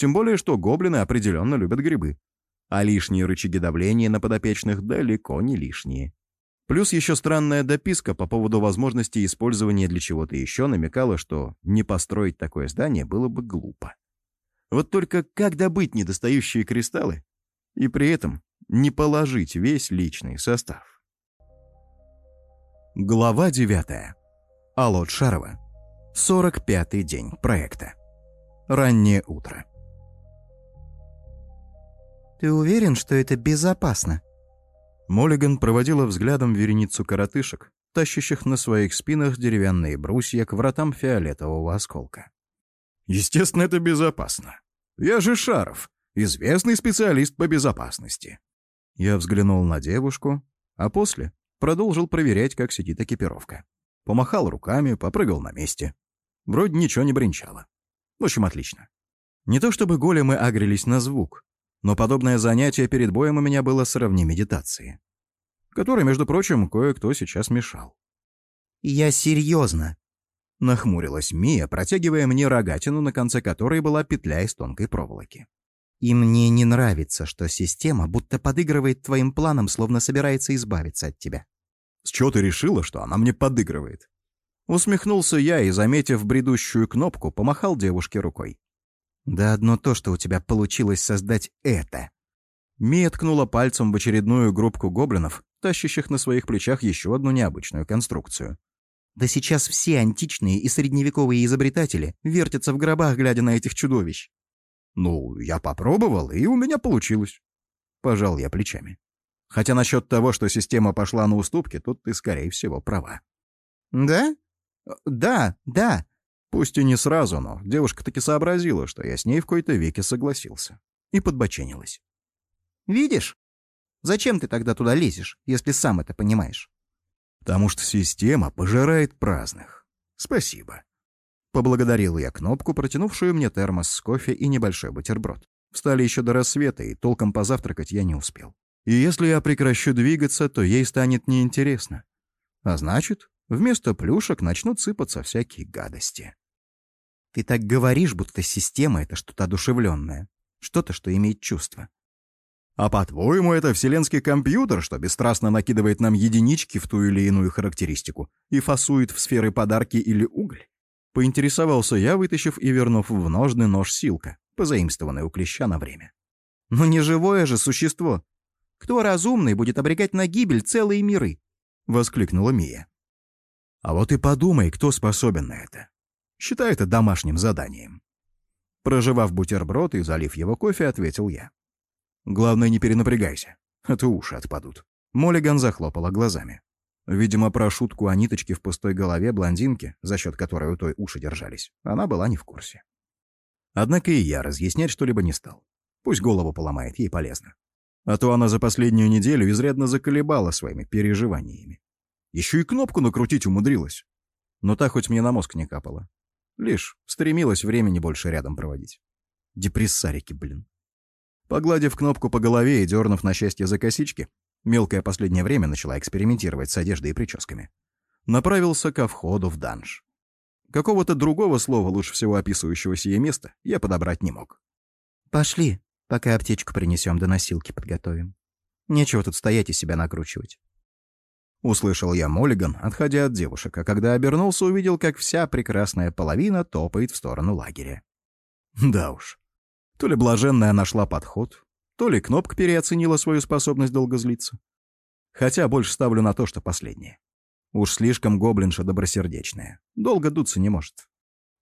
Тем более, что гоблины определенно любят грибы. А лишние рычаги давления на подопечных далеко не лишние. Плюс еще странная дописка по поводу возможности использования для чего-то еще намекала, что не построить такое здание было бы глупо. Вот только как добыть недостающие кристаллы и при этом не положить весь личный состав? Глава 9. Алот Шарова. 45-й день проекта. Раннее утро. «Ты уверен, что это безопасно?» Моллиган проводила взглядом вереницу коротышек, тащащих на своих спинах деревянные брусья к вратам фиолетового осколка. «Естественно, это безопасно. Я же Шаров, известный специалист по безопасности». Я взглянул на девушку, а после продолжил проверять, как сидит экипировка. Помахал руками, попрыгал на месте. Вроде ничего не бренчало. В общем, отлично. Не то чтобы големы агрились на звук, но подобное занятие перед боем у меня было сравни медитации, которой, между прочим, кое-кто сейчас мешал. «Я серьезно», — нахмурилась Мия, протягивая мне рогатину, на конце которой была петля из тонкой проволоки. «И мне не нравится, что система будто подыгрывает твоим планам, словно собирается избавиться от тебя». «С чего ты решила, что она мне подыгрывает?» Усмехнулся я и, заметив бредущую кнопку, помахал девушке рукой. Да одно то, что у тебя получилось создать это. Мия ткнула пальцем в очередную группку гоблинов, тащащих на своих плечах еще одну необычную конструкцию. Да сейчас все античные и средневековые изобретатели вертятся в гробах, глядя на этих чудовищ. Ну, я попробовал, и у меня получилось. Пожал я плечами. Хотя насчет того, что система пошла на уступки, тут ты, скорее всего, права. Да? Да, да. Пусть и не сразу, но девушка таки сообразила, что я с ней в кои-то веке согласился. И подбоченилась. «Видишь? Зачем ты тогда туда лезешь, если сам это понимаешь?» «Потому что система пожирает праздных. Спасибо». Поблагодарил я кнопку, протянувшую мне термос с кофе и небольшой бутерброд. Встали еще до рассвета, и толком позавтракать я не успел. И если я прекращу двигаться, то ей станет неинтересно. А значит, вместо плюшек начнут сыпаться всякие гадости. Ты так говоришь, будто система — это что-то одушевленное, что-то, что имеет чувство. А по-твоему, это вселенский компьютер, что бесстрастно накидывает нам единички в ту или иную характеристику и фасует в сферы подарки или уголь? Поинтересовался я, вытащив и вернув в ножны нож Силка, позаимствованный у клеща на время. «Но не живое же существо! Кто разумный будет обрекать на гибель целые миры?» — воскликнула Мия. «А вот и подумай, кто способен на это. Считай это домашним заданием». Проживав бутерброд и залив его кофе, ответил я. «Главное, не перенапрягайся, а то уши отпадут». Моллиган захлопала глазами. Видимо, про шутку о ниточке в пустой голове блондинки, за счет которой у той уши держались, она была не в курсе. Однако и я разъяснять что-либо не стал. Пусть голову поломает, ей полезно. А то она за последнюю неделю изрядно заколебала своими переживаниями. Еще и кнопку накрутить умудрилась. Но та хоть мне на мозг не капала. Лишь стремилась времени больше рядом проводить. Депрессарики, блин. Погладив кнопку по голове и дернув на счастье за косички, мелкое последнее время начала экспериментировать с одеждой и прическами. Направился ко входу в данж. Какого-то другого слова, лучше всего описывающего сие место, я подобрать не мог. «Пошли, пока аптечку принесем, до носилки подготовим. Нечего тут стоять и себя накручивать». Услышал я Моллиган, отходя от девушек, а когда обернулся, увидел, как вся прекрасная половина топает в сторону лагеря. Да уж. То ли блаженная нашла подход, то ли кнопка переоценила свою способность долго злиться. Хотя больше ставлю на то, что последнее. Уж слишком гоблинша добросердечная. Долго дуться не может.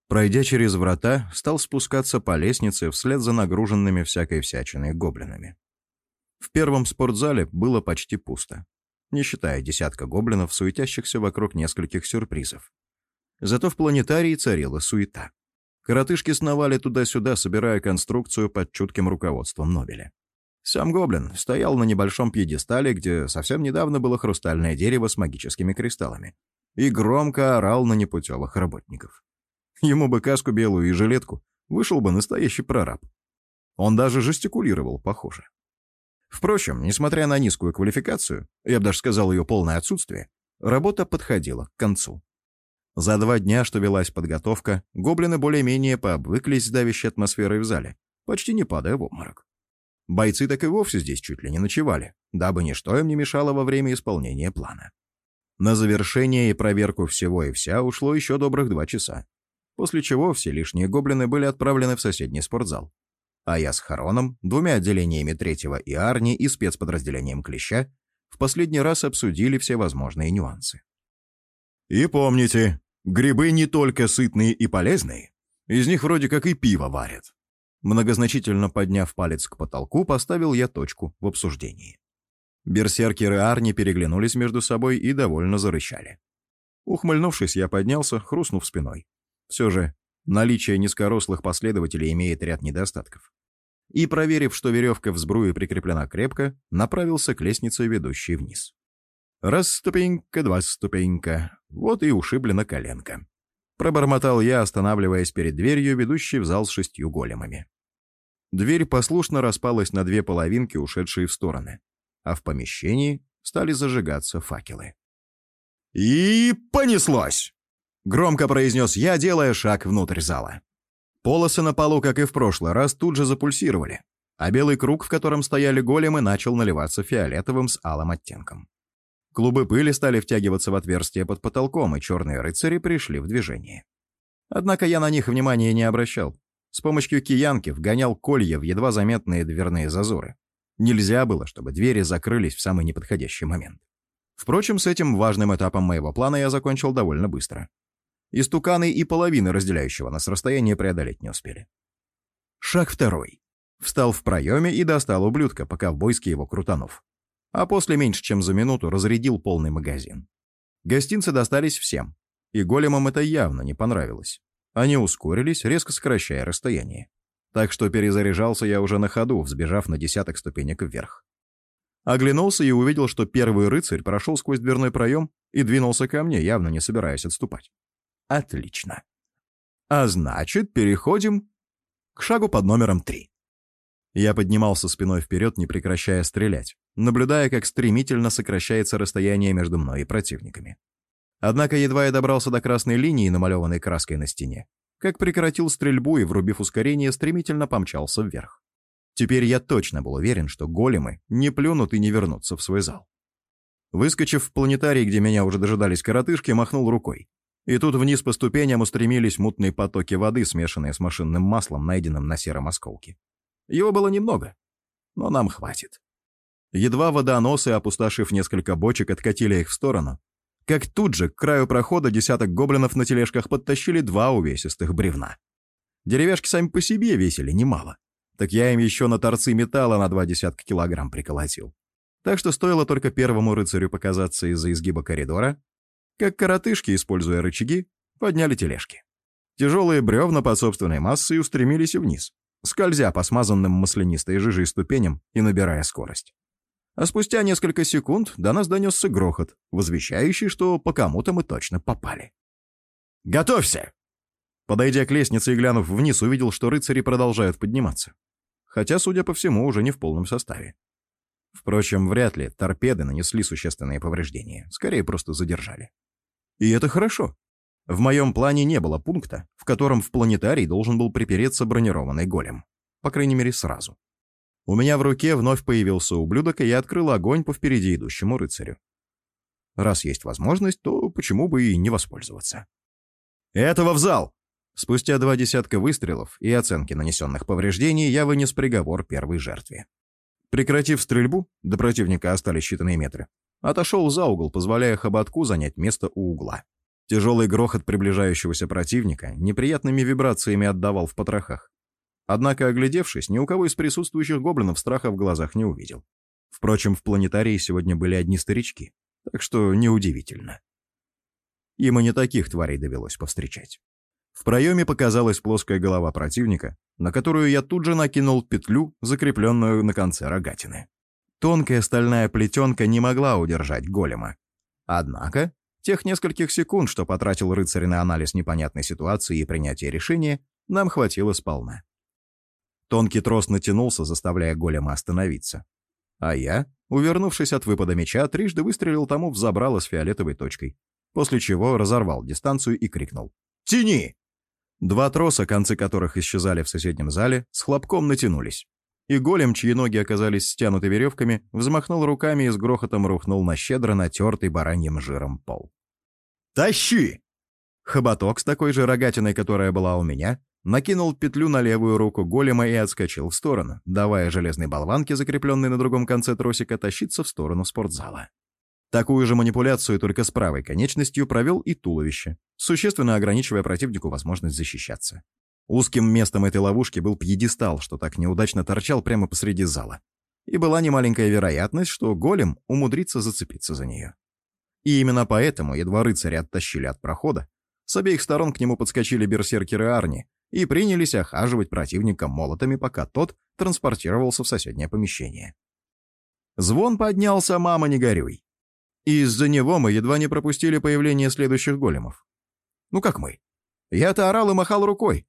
Пройдя через врата, стал спускаться по лестнице вслед за нагруженными всякой всячиной гоблинами. В первом спортзале было почти пусто не считая десятка гоблинов, суетящихся вокруг нескольких сюрпризов. Зато в планетарии царила суета. Коротышки сновали туда-сюда, собирая конструкцию под чутким руководством Нобеля. Сам гоблин стоял на небольшом пьедестале, где совсем недавно было хрустальное дерево с магическими кристаллами, и громко орал на непутевых работников. Ему бы каску белую и жилетку, вышел бы настоящий прораб. Он даже жестикулировал, похоже. Впрочем, несмотря на низкую квалификацию, я бы даже сказал ее полное отсутствие, работа подходила к концу. За два дня, что велась подготовка, гоблины более-менее пообвыклись с давящей атмосферой в зале, почти не падая в обморок. Бойцы так и вовсе здесь чуть ли не ночевали, дабы ничто им не мешало во время исполнения плана. На завершение и проверку всего и вся ушло еще добрых два часа, после чего все лишние гоблины были отправлены в соседний спортзал. А я с Хароном, двумя отделениями третьего и Арни и спецподразделением Клеща в последний раз обсудили все возможные нюансы. И помните, грибы не только сытные и полезные, из них вроде как и пиво варят. Многозначительно подняв палец к потолку, поставил я точку в обсуждении. Берсеркеры Арни переглянулись между собой и довольно зарычали. Ухмыльнувшись, я поднялся, хрустнув спиной. Все же, наличие низкорослых последователей имеет ряд недостатков. И, проверив, что веревка в сбруе прикреплена крепко, направился к лестнице, ведущей вниз. Раз ступенька, два ступенька, вот и ушиблена коленка. Пробормотал я, останавливаясь перед дверью, ведущей в зал с шестью големами. Дверь послушно распалась на две половинки, ушедшие в стороны а в помещении стали зажигаться факелы. «И понеслось!» — громко произнес я, делая шаг внутрь зала. Полосы на полу, как и в прошлый раз, тут же запульсировали, а белый круг, в котором стояли големы, начал наливаться фиолетовым с алым оттенком. Клубы пыли стали втягиваться в отверстие под потолком, и черные рыцари пришли в движение. Однако я на них внимания не обращал. С помощью киянки вгонял колья в едва заметные дверные зазоры. Нельзя было, чтобы двери закрылись в самый неподходящий момент. Впрочем, с этим важным этапом моего плана я закончил довольно быстро. Истуканы и половины разделяющего нас расстояния преодолеть не успели. Шаг второй. Встал в проеме и достал ублюдка, пока в бойске его крутанув. А после меньше чем за минуту разрядил полный магазин. Гостинцы достались всем, и големам это явно не понравилось. Они ускорились, резко сокращая расстояние так что перезаряжался я уже на ходу, взбежав на десяток ступенек вверх. Оглянулся и увидел, что первый рыцарь прошел сквозь дверной проем и двинулся ко мне, явно не собираясь отступать. Отлично. А значит, переходим к шагу под номером три. Я поднимался спиной вперед, не прекращая стрелять, наблюдая, как стремительно сокращается расстояние между мной и противниками. Однако едва я добрался до красной линии, намалеванной краской на стене, как прекратил стрельбу и, врубив ускорение, стремительно помчался вверх. Теперь я точно был уверен, что големы не плюнут и не вернутся в свой зал. Выскочив в планетарий, где меня уже дожидались коротышки, махнул рукой. И тут вниз по ступеням устремились мутные потоки воды, смешанные с машинным маслом, найденным на сером осколке. Его было немного, но нам хватит. Едва водоносы, опустошив несколько бочек, откатили их в сторону, как тут же к краю прохода десяток гоблинов на тележках подтащили два увесистых бревна. Деревяшки сами по себе весили немало. Так я им еще на торцы металла на два десятка килограмм приколотил. Так что стоило только первому рыцарю показаться из-за изгиба коридора, как коротышки, используя рычаги, подняли тележки. Тяжелые бревна под собственной массой устремились вниз, скользя по смазанным маслянистой жижей ступеням и набирая скорость. А спустя несколько секунд до нас донесся грохот, возвещающий, что по кому-то мы точно попали. «Готовься!» Подойдя к лестнице и глянув вниз, увидел, что рыцари продолжают подниматься. Хотя, судя по всему, уже не в полном составе. Впрочем, вряд ли торпеды нанесли существенные повреждения, скорее просто задержали. И это хорошо. В моем плане не было пункта, в котором в планетарий должен был припереться бронированный голем. По крайней мере, сразу. У меня в руке вновь появился ублюдок, и я открыл огонь по впереди идущему рыцарю. Раз есть возможность, то почему бы и не воспользоваться? «Этого в зал!» Спустя два десятка выстрелов и оценки нанесенных повреждений я вынес приговор первой жертве. Прекратив стрельбу, до противника остались считанные метры, отошел за угол, позволяя хоботку занять место у угла. Тяжелый грохот приближающегося противника неприятными вибрациями отдавал в потрохах. Однако, оглядевшись, ни у кого из присутствующих гоблинов страха в глазах не увидел. Впрочем, в планетарии сегодня были одни старички, так что неудивительно. Им и не таких тварей довелось повстречать. В проеме показалась плоская голова противника, на которую я тут же накинул петлю, закрепленную на конце рогатины. Тонкая стальная плетенка не могла удержать голема. Однако, тех нескольких секунд, что потратил рыцарь на анализ непонятной ситуации и принятие решения, нам хватило сполна. Тонкий трос натянулся, заставляя голема остановиться. А я, увернувшись от выпада меча, трижды выстрелил тому в забрало с фиолетовой точкой, после чего разорвал дистанцию и крикнул. «Тяни!» Два троса, концы которых исчезали в соседнем зале, с хлопком натянулись. И голем, чьи ноги оказались стянуты веревками, взмахнул руками и с грохотом рухнул на щедро натертый бараньим жиром пол. «Тащи!» Хоботок с такой же рогатиной, которая была у меня, накинул петлю на левую руку голема и отскочил в сторону, давая железной болванке, закрепленной на другом конце тросика, тащиться в сторону спортзала. Такую же манипуляцию только с правой конечностью провел и туловище, существенно ограничивая противнику возможность защищаться. Узким местом этой ловушки был пьедестал, что так неудачно торчал прямо посреди зала. И была немаленькая вероятность, что голем умудрится зацепиться за нее. И именно поэтому едва рыцари оттащили от прохода, с обеих сторон к нему подскочили берсеркеры Арни и принялись охаживать противника молотами, пока тот транспортировался в соседнее помещение. Звон поднялся, мама, не горюй. Из-за него мы едва не пропустили появление следующих големов. Ну как мы? Я-то орал и махал рукой,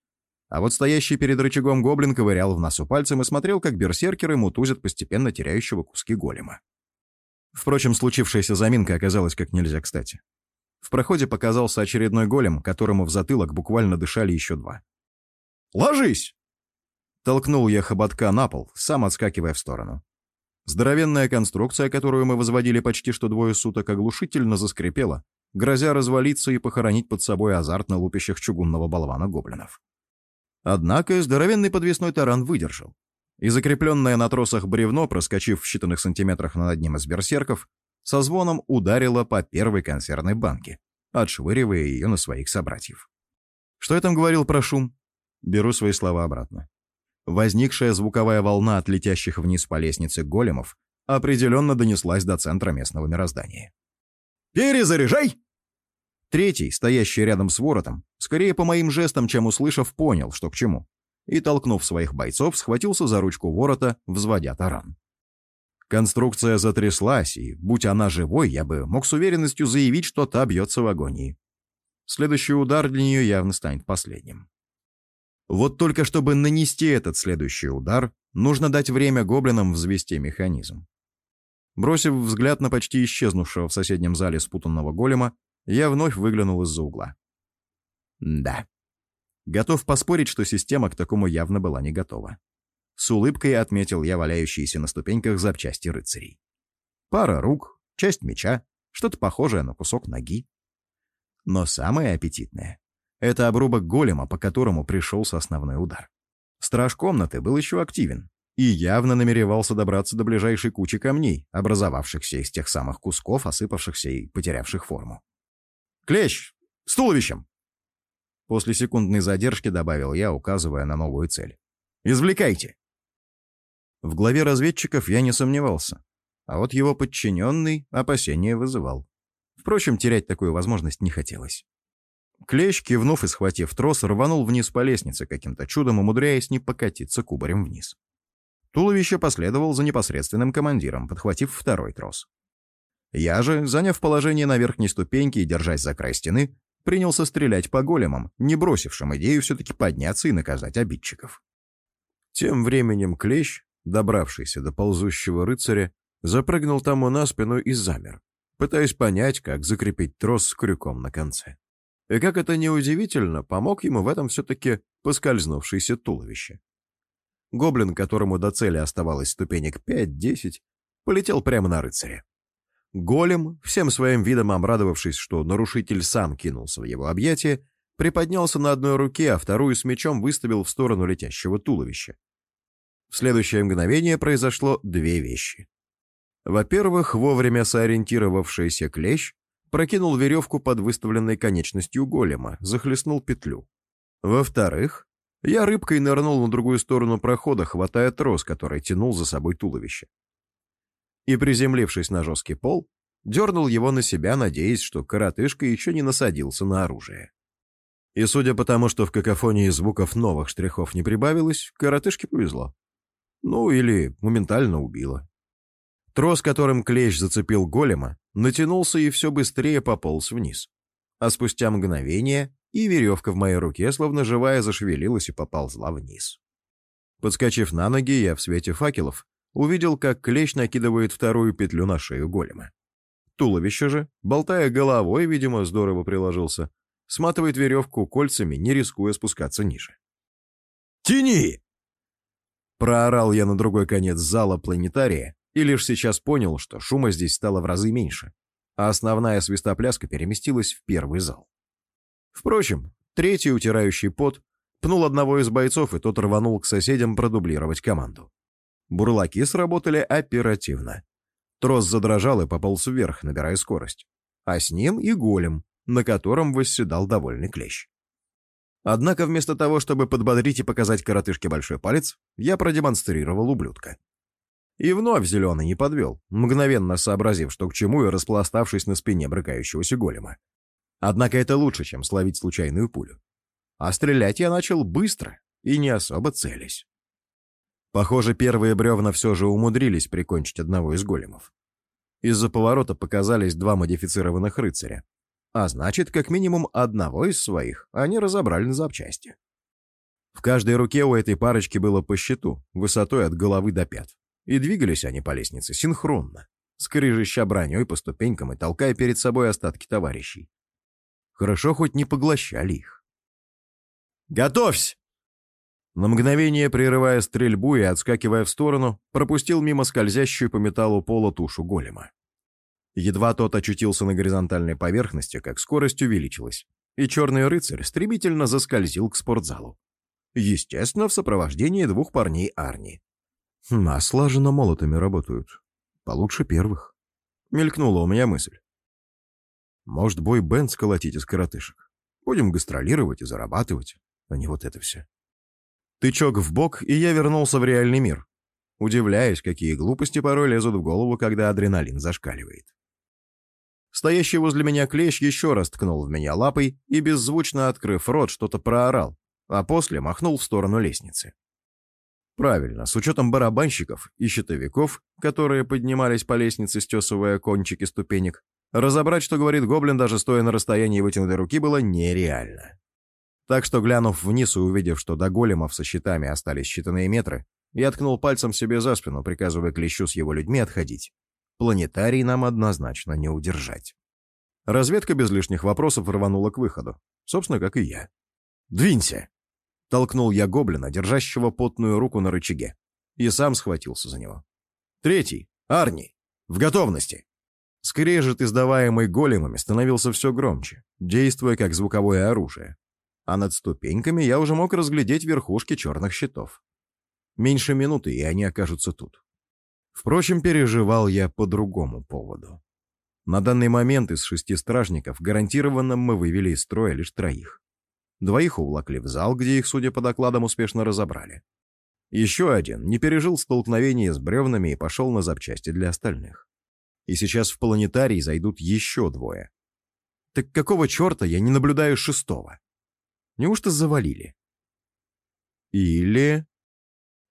а вот стоящий перед рычагом гоблин ковырял в носу пальцем и смотрел, как берсеркеры мутузят постепенно теряющего куски голема. Впрочем, случившаяся заминка оказалась как нельзя кстати. В проходе показался очередной голем, которому в затылок буквально дышали еще два. «Ложись!» Толкнул я хоботка на пол, сам отскакивая в сторону. Здоровенная конструкция, которую мы возводили почти что двое суток, оглушительно заскрипела, грозя развалиться и похоронить под собой азартно лупящих чугунного болвана гоблинов. Однако здоровенный подвесной таран выдержал. И закрепленное на тросах бревно, проскочив в считанных сантиметрах над одним из берсерков, со звоном ударило по первой консервной банке, отшвыривая ее на своих собратьев. Что я там говорил про шум? Беру свои слова обратно. Возникшая звуковая волна от летящих вниз по лестнице големов определенно донеслась до центра местного мироздания. «Перезаряжай!» Третий, стоящий рядом с воротом, скорее по моим жестам, чем услышав, понял, что к чему. И, толкнув своих бойцов, схватился за ручку ворота, взводя таран. Конструкция затряслась, и, будь она живой, я бы мог с уверенностью заявить, что та бьется в агонии. Следующий удар для нее явно станет последним. Вот только чтобы нанести этот следующий удар, нужно дать время гоблинам взвести механизм. Бросив взгляд на почти исчезнувшего в соседнем зале спутанного голема, я вновь выглянул из-за угла. Да. Готов поспорить, что система к такому явно была не готова. С улыбкой отметил я валяющиеся на ступеньках запчасти рыцарей. Пара рук, часть меча, что-то похожее на кусок ноги. Но самое аппетитное — это обрубок голема, по которому пришелся основной удар. Страж комнаты был еще активен и явно намеревался добраться до ближайшей кучи камней, образовавшихся из тех самых кусков, осыпавшихся и потерявших форму. «Клещ! С туловищем!» После секундной задержки добавил я, указывая на новую цель. «Извлекайте!» В главе разведчиков я не сомневался, а вот его подчиненный опасения вызывал. Впрочем, терять такую возможность не хотелось. Клещ, кивнув и схватив трос, рванул вниз по лестнице, каким-то чудом умудряясь не покатиться кубарем вниз. Туловище последовал за непосредственным командиром, подхватив второй трос. Я же, заняв положение на верхней ступеньке и держась за край стены, принялся стрелять по големам, не бросившим идею все-таки подняться и наказать обидчиков. Тем временем клещ, добравшийся до ползущего рыцаря, запрыгнул тому на спину и замер, пытаясь понять, как закрепить трос с крюком на конце. И как это неудивительно, помог ему в этом все-таки поскользнувшееся туловище. Гоблин, которому до цели оставалось ступенек 5-10, полетел прямо на рыцаря. Голем, всем своим видом обрадовавшись, что нарушитель сам кинулся в его объятия, приподнялся на одной руке, а вторую с мечом выставил в сторону летящего туловища. В следующее мгновение произошло две вещи. Во-первых, вовремя сориентировавшийся клещ прокинул веревку под выставленной конечностью голема, захлестнул петлю. Во-вторых, я рыбкой нырнул на другую сторону прохода, хватая трос, который тянул за собой туловище и, приземлившись на жесткий пол, дернул его на себя, надеясь, что коротышка еще не насадился на оружие. И судя по тому, что в какофонии звуков новых штрихов не прибавилось, коротышке повезло. Ну, или моментально убило. Трос, которым клещ зацепил голема, натянулся и все быстрее пополз вниз. А спустя мгновение и веревка в моей руке, словно живая, зашевелилась и поползла вниз. Подскочив на ноги, я в свете факелов увидел, как клещ накидывает вторую петлю на шею голема. Туловище же, болтая головой, видимо, здорово приложился, сматывает веревку кольцами, не рискуя спускаться ниже. «Тяни!» Проорал я на другой конец зала планетария и лишь сейчас понял, что шума здесь стало в разы меньше, а основная свистопляска переместилась в первый зал. Впрочем, третий, утирающий пот, пнул одного из бойцов, и тот рванул к соседям продублировать команду. Бурлаки сработали оперативно. Трос задрожал и пополз вверх, набирая скорость. А с ним и голем, на котором восседал довольный клещ. Однако вместо того, чтобы подбодрить и показать коротышке большой палец, я продемонстрировал ублюдка. И вновь зеленый не подвел, мгновенно сообразив, что к чему, и распластавшись на спине брыкающегося голема. Однако это лучше, чем словить случайную пулю. А стрелять я начал быстро и не особо целясь. Похоже, первые бревна все же умудрились прикончить одного из големов. Из-за поворота показались два модифицированных рыцаря. А значит, как минимум одного из своих они разобрали на запчасти. В каждой руке у этой парочки было по щиту, высотой от головы до пят. И двигались они по лестнице синхронно, скрежеща броней по ступенькам и толкая перед собой остатки товарищей. Хорошо хоть не поглощали их. «Готовься!» На мгновение, прерывая стрельбу и отскакивая в сторону, пропустил мимо скользящую по металлу пола тушу голема. Едва тот очутился на горизонтальной поверхности, как скорость увеличилась, и черный рыцарь стремительно заскользил к спортзалу. Естественно, в сопровождении двух парней Арни. Хм, а слаженно молотами работают. Получше первых. Мелькнула у меня мысль. Может, бой бенд сколотить из коротышек? Будем гастролировать и зарабатывать, а не вот это все. Тычок в бок, и я вернулся в реальный мир. Удивляюсь, какие глупости порой лезут в голову, когда адреналин зашкаливает. Стоящий возле меня клещ еще раз ткнул в меня лапой и, беззвучно открыв рот, что-то проорал, а после махнул в сторону лестницы. Правильно, с учетом барабанщиков и щитовиков, которые поднимались по лестнице, стесывая кончики ступенек, разобрать, что говорит гоблин, даже стоя на расстоянии вытянутой руки, было нереально. Так что, глянув вниз и увидев, что до големов со щитами остались считанные метры, я ткнул пальцем себе за спину, приказывая клещу с его людьми отходить. Планетарий нам однозначно не удержать. Разведка без лишних вопросов рванула к выходу. Собственно, как и я. «Двинься!» Толкнул я гоблина, держащего потную руку на рычаге. И сам схватился за него. «Третий! Арни! В готовности!» Скрежет, издаваемый големами, становился все громче, действуя как звуковое оружие а над ступеньками я уже мог разглядеть верхушки черных щитов. Меньше минуты, и они окажутся тут. Впрочем, переживал я по другому поводу. На данный момент из шести стражников гарантированно мы вывели из строя лишь троих. Двоих увлакли в зал, где их, судя по докладам, успешно разобрали. Еще один не пережил столкновение с бревнами и пошел на запчасти для остальных. И сейчас в планетарий зайдут еще двое. Так какого черта я не наблюдаю шестого? Неужто завалили? Или...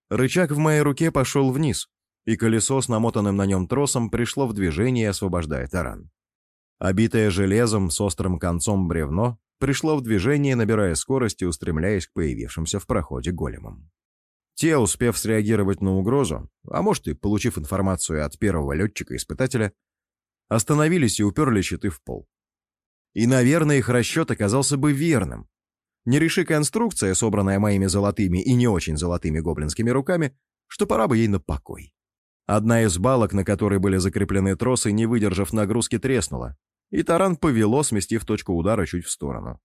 Рычаг в моей руке пошел вниз, и колесо с намотанным на нем тросом пришло в движение, освобождая таран. Обитое железом с острым концом бревно пришло в движение, набирая скорость и устремляясь к появившимся в проходе големам. Те, успев среагировать на угрозу, а может и получив информацию от первого летчика-испытателя, остановились и уперли щиты в пол. И, наверное, их расчет оказался бы верным, не реши конструкция, собранная моими золотыми и не очень золотыми гоблинскими руками, что пора бы ей на покой. Одна из балок, на которой были закреплены тросы, не выдержав нагрузки, треснула, и таран повело, сместив точку удара чуть в сторону.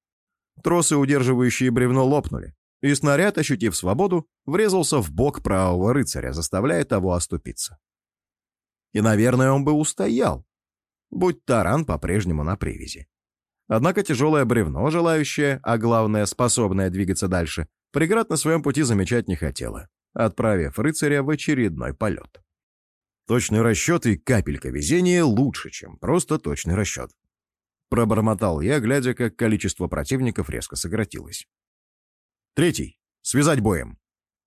Тросы, удерживающие бревно, лопнули, и снаряд, ощутив свободу, врезался в бок правого рыцаря, заставляя того оступиться. И, наверное, он бы устоял, будь таран по-прежнему на привязи. Однако тяжелое бревно, желающее, а главное, способное двигаться дальше, преград на своем пути замечать не хотела, отправив рыцаря в очередной полет. Точный расчет и капелька везения лучше, чем просто точный расчет. Пробормотал я, глядя, как количество противников резко сократилось. Третий. Связать боем.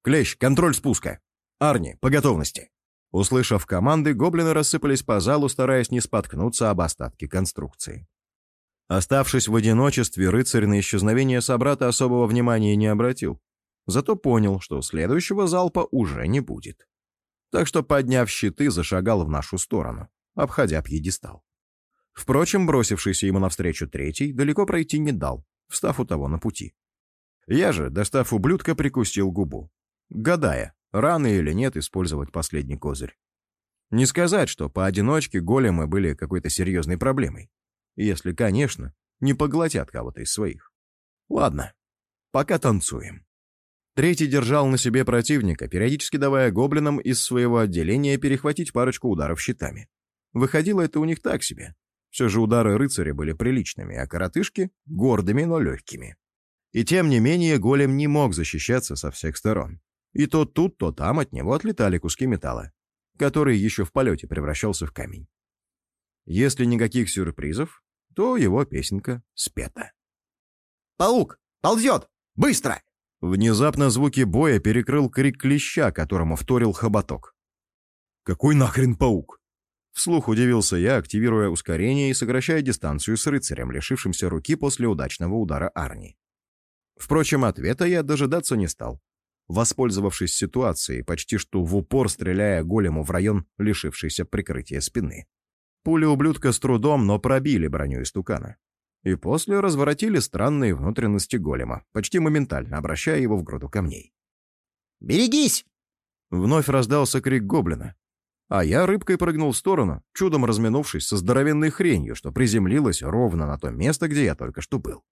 Клещ, контроль спуска. Арни, по готовности. Услышав команды, гоблины рассыпались по залу, стараясь не споткнуться об остатки конструкции. Оставшись в одиночестве, рыцарь на исчезновение собрата особого внимания не обратил. Зато понял, что следующего залпа уже не будет. Так что, подняв щиты, зашагал в нашу сторону, обходя пьедестал. Впрочем, бросившийся ему навстречу третий далеко пройти не дал, встав у того на пути. Я же, достав ублюдка, прикусил губу, гадая, рано или нет использовать последний козырь. Не сказать, что поодиночке големы были какой-то серьезной проблемой. Если, конечно, не поглотят кого-то из своих. Ладно, пока танцуем. Третий держал на себе противника, периодически давая гоблинам из своего отделения перехватить парочку ударов щитами. Выходило это у них так себе. Все же удары рыцаря были приличными, а коротышки — гордыми, но легкими. И тем не менее голем не мог защищаться со всех сторон. И то тут, то там от него отлетали куски металла, который еще в полете превращался в камень. Если никаких сюрпризов, то его песенка спета. «Паук! Ползет! Быстро!» Внезапно звуки боя перекрыл крик клеща, которому вторил хоботок. «Какой нахрен паук?» Вслух удивился я, активируя ускорение и сокращая дистанцию с рыцарем, лишившимся руки после удачного удара Арни. Впрочем, ответа я дожидаться не стал. Воспользовавшись ситуацией, почти что в упор стреляя голему в район, лишившийся прикрытия спины. Пули ублюдка с трудом, но пробили броню истукана. И после разворотили странные внутренности голема, почти моментально обращая его в груду камней. «Берегись!» Вновь раздался крик гоблина, а я рыбкой прыгнул в сторону, чудом разминувшись со здоровенной хренью, что приземлилась ровно на то место, где я только что был.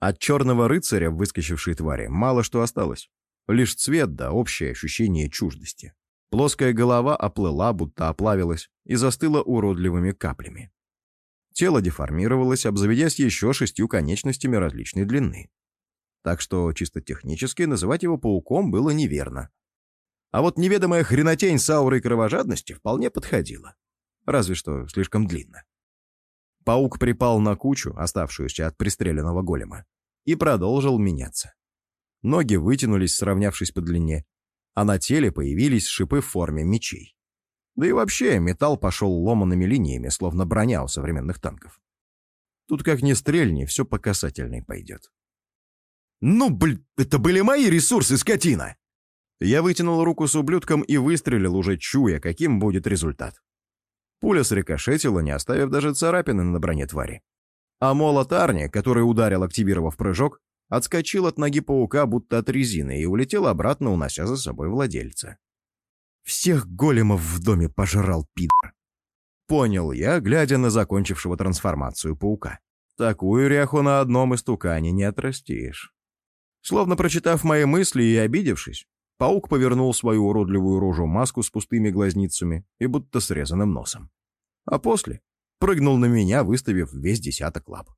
От черного рыцаря, выскочившей твари, мало что осталось. Лишь цвет да общее ощущение чуждости. Плоская голова оплыла, будто оплавилась, и застыла уродливыми каплями. Тело деформировалось, обзаведясь еще шестью конечностями различной длины. Так что чисто технически называть его пауком было неверно. А вот неведомая хренотень с аурой кровожадности вполне подходила. Разве что слишком длинно. Паук припал на кучу, оставшуюся от пристреленного голема, и продолжил меняться. Ноги вытянулись, сравнявшись по длине, а на теле появились шипы в форме мечей. Да и вообще металл пошел ломанными линиями, словно броня у современных танков. Тут как ни стрельни, все по касательной пойдет. «Ну, блин, это были мои ресурсы, скотина!» Я вытянул руку с ублюдком и выстрелил, уже чуя, каким будет результат. Пуля срикошетила, не оставив даже царапины на броне твари. А молот Арни, который ударил, активировав прыжок, отскочил от ноги паука, будто от резины, и улетел обратно, унося за собой владельца. Всех големов в доме пожрал пидор. Понял я, глядя на закончившего трансформацию паука. Такую ряху на одном из тукани не отрастишь. Словно прочитав мои мысли и обидевшись, Паук повернул свою уродливую рожу маску с пустыми глазницами и будто срезанным носом. А после прыгнул на меня, выставив весь десяток лап.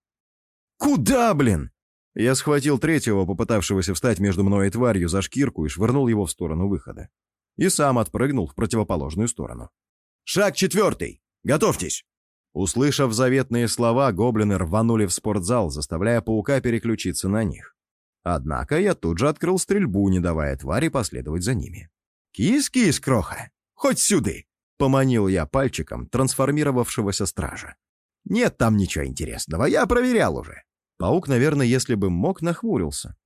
«Куда, блин?» Я схватил третьего, попытавшегося встать между мной и тварью, за шкирку и швырнул его в сторону выхода. И сам отпрыгнул в противоположную сторону. «Шаг четвертый! Готовьтесь!» Услышав заветные слова, гоблины рванули в спортзал, заставляя паука переключиться на них. Однако я тут же открыл стрельбу, не давая твари последовать за ними. «Кис-кис, кроха! Хоть сюды!» — поманил я пальчиком трансформировавшегося стража. «Нет там ничего интересного, я проверял уже». Паук, наверное, если бы мог, нахмурился.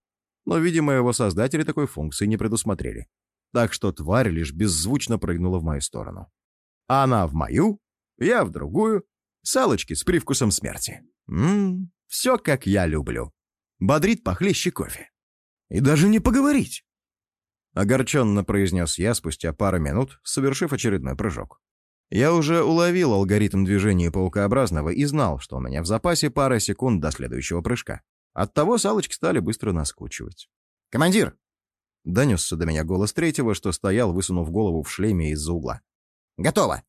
Но, видимо, его создатели такой функции не предусмотрели. Так что тварь лишь беззвучно прыгнула в мою сторону. Она в мою, я в другую. Салочки с привкусом смерти. Ммм, все как я люблю бодрит похлеще кофе. И даже не поговорить. Огорченно произнес я спустя пару минут, совершив очередной прыжок. Я уже уловил алгоритм движения паукообразного и знал, что у меня в запасе пара секунд до следующего прыжка. Оттого салочки стали быстро наскучивать. «Командир!» Донесся до меня голос третьего, что стоял, высунув голову в шлеме из-за угла. «Готово!»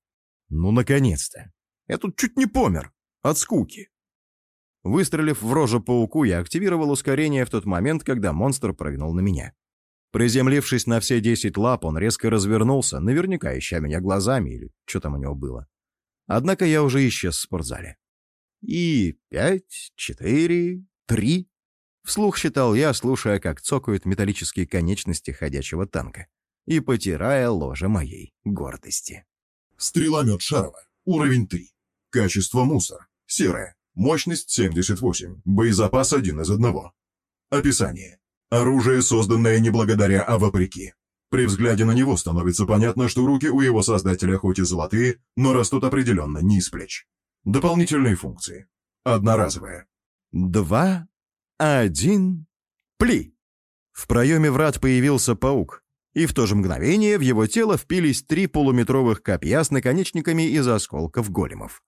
«Ну, наконец-то! Я тут чуть не помер. От скуки!» Выстрелив в рожу пауку, я активировал ускорение в тот момент, когда монстр прыгнул на меня. Приземлившись на все десять лап, он резко развернулся, наверняка ища меня глазами или что там у него было. Однако я уже исчез в спортзале. И пять, четыре, три. Вслух считал я, слушая, как цокают металлические конечности ходячего танка и потирая ложе моей гордости. Стреломет Шарова. Уровень 3. Качество мусор. Серое. Мощность 78. Боезапас 1 из 1. Описание. Оружие, созданное не благодаря, а вопреки. При взгляде на него становится понятно, что руки у его создателя хоть и золотые, но растут определенно не из плеч. Дополнительные функции. Одноразовая. Два, один, пли! В проеме врат появился паук, и в то же мгновение в его тело впились три полуметровых копья с наконечниками из осколков големов.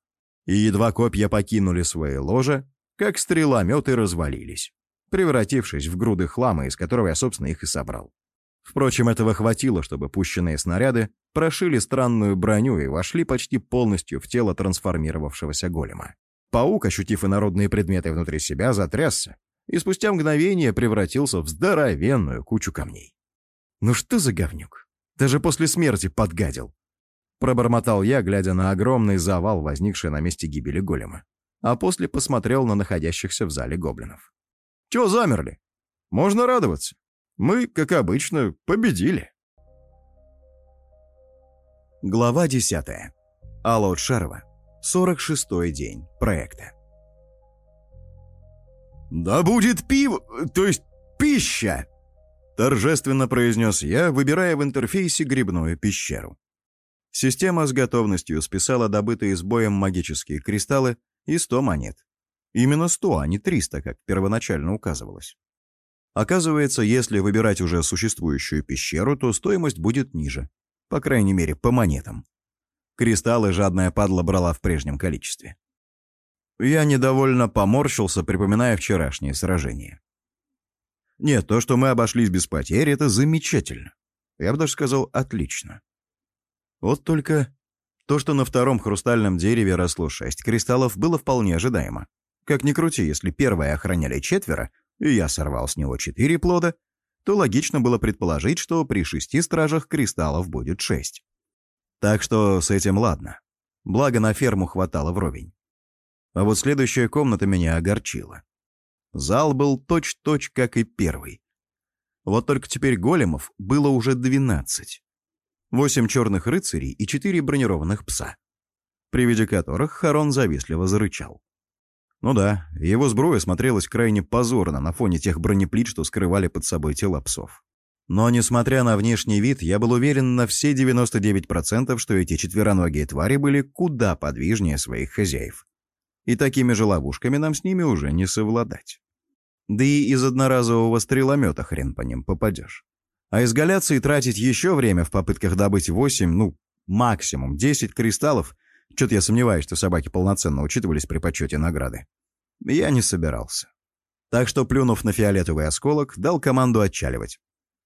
И едва копья покинули свои ложа, как стрелометы развалились, превратившись в груды хлама, из которого я, собственно, их и собрал. Впрочем, этого хватило, чтобы пущенные снаряды прошили странную броню и вошли почти полностью в тело трансформировавшегося голема. Паук, ощутив инородные предметы внутри себя, затрясся и спустя мгновение превратился в здоровенную кучу камней. «Ну что за говнюк? Даже после смерти подгадил!» Пробормотал я, глядя на огромный завал, возникший на месте гибели голема, а после посмотрел на находящихся в зале гоблинов. «Чего замерли? Можно радоваться. Мы, как обычно, победили». Глава 10. Алот Шарова. 46-й день проекта. «Да будет пиво, то есть пища!» Торжественно произнес я, выбирая в интерфейсе грибную пещеру. Система с готовностью списала добытые с боем магические кристаллы и 100 монет. Именно 100, а не 300, как первоначально указывалось. Оказывается, если выбирать уже существующую пещеру, то стоимость будет ниже. По крайней мере, по монетам. Кристаллы жадная падла брала в прежнем количестве. Я недовольно поморщился, припоминая вчерашнее сражение. Нет, то, что мы обошлись без потерь, это замечательно. Я бы даже сказал, отлично. Вот только то, что на втором хрустальном дереве росло шесть кристаллов, было вполне ожидаемо. Как ни крути, если первое охраняли четверо, и я сорвал с него четыре плода, то логично было предположить, что при шести стражах кристаллов будет шесть. Так что с этим ладно. Благо на ферму хватало вровень. А вот следующая комната меня огорчила. Зал был точь-точь, как и первый. Вот только теперь големов было уже двенадцать. Восемь черных рыцарей и четыре бронированных пса, при виде которых Харон завистливо зарычал. Ну да, его сброя смотрелась крайне позорно на фоне тех бронеплит, что скрывали под собой тела псов. Но, несмотря на внешний вид, я был уверен на все 99%, что эти четвероногие твари были куда подвижнее своих хозяев. И такими же ловушками нам с ними уже не совладать. Да и из одноразового стреломета хрен по ним попадешь. А изгаляться и тратить еще время в попытках добыть 8, ну, максимум 10 кристаллов, что-то я сомневаюсь, что собаки полноценно учитывались при подсчете награды, я не собирался. Так что, плюнув на фиолетовый осколок, дал команду отчаливать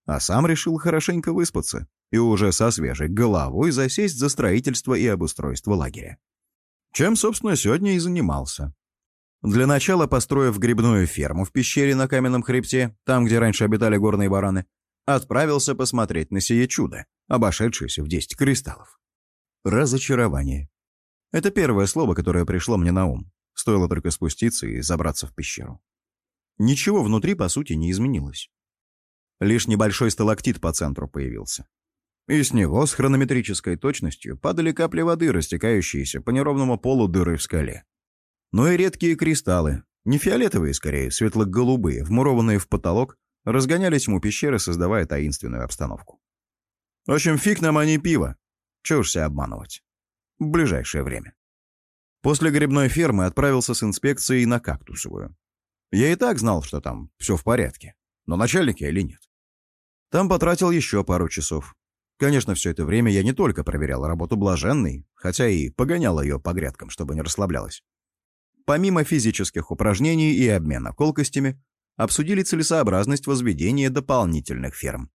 а сам решил хорошенько выспаться и уже со свежей головой засесть за строительство и обустройство лагеря. Чем, собственно, сегодня и занимался. Для начала, построив грибную ферму в пещере на каменном хребте, там, где раньше обитали горные бараны, отправился посмотреть на сие чудо, обошедшееся в 10 кристаллов. Разочарование. Это первое слово, которое пришло мне на ум. Стоило только спуститься и забраться в пещеру. Ничего внутри, по сути, не изменилось. Лишь небольшой сталактит по центру появился. И с него с хронометрической точностью падали капли воды, растекающиеся по неровному полу дыры в скале. Но и редкие кристаллы, не фиолетовые скорее, светло-голубые, вмурованные в потолок, разгоняли тьму пещеры, создавая таинственную обстановку. В общем, фиг нам, а не пиво. Чего уж себя обманывать. В ближайшее время. После грибной фермы отправился с инспекцией на кактусовую. Я и так знал, что там все в порядке. Но начальник я или нет? Там потратил еще пару часов. Конечно, все это время я не только проверял работу блаженной, хотя и погонял ее по грядкам, чтобы не расслаблялась. Помимо физических упражнений и обмена колкостями, обсудили целесообразность возведения дополнительных ферм.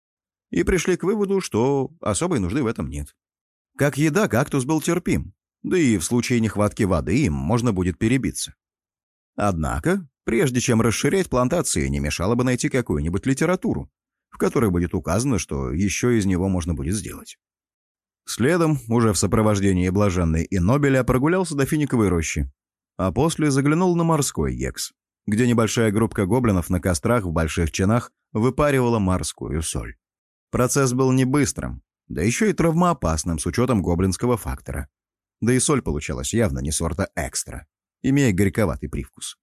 И пришли к выводу, что особой нужды в этом нет. Как еда кактус был терпим, да и в случае нехватки воды им можно будет перебиться. Однако, прежде чем расширять плантации, не мешало бы найти какую-нибудь литературу, в которой будет указано, что еще из него можно будет сделать. Следом, уже в сопровождении Блаженной и Нобеля, прогулялся до Финиковой рощи, а после заглянул на морской Гекс, где небольшая группка гоблинов на кострах в больших чинах выпаривала морскую соль. Процесс был не быстрым, да еще и травмоопасным с учетом гоблинского фактора. Да и соль получалась явно не сорта экстра, имея горьковатый привкус.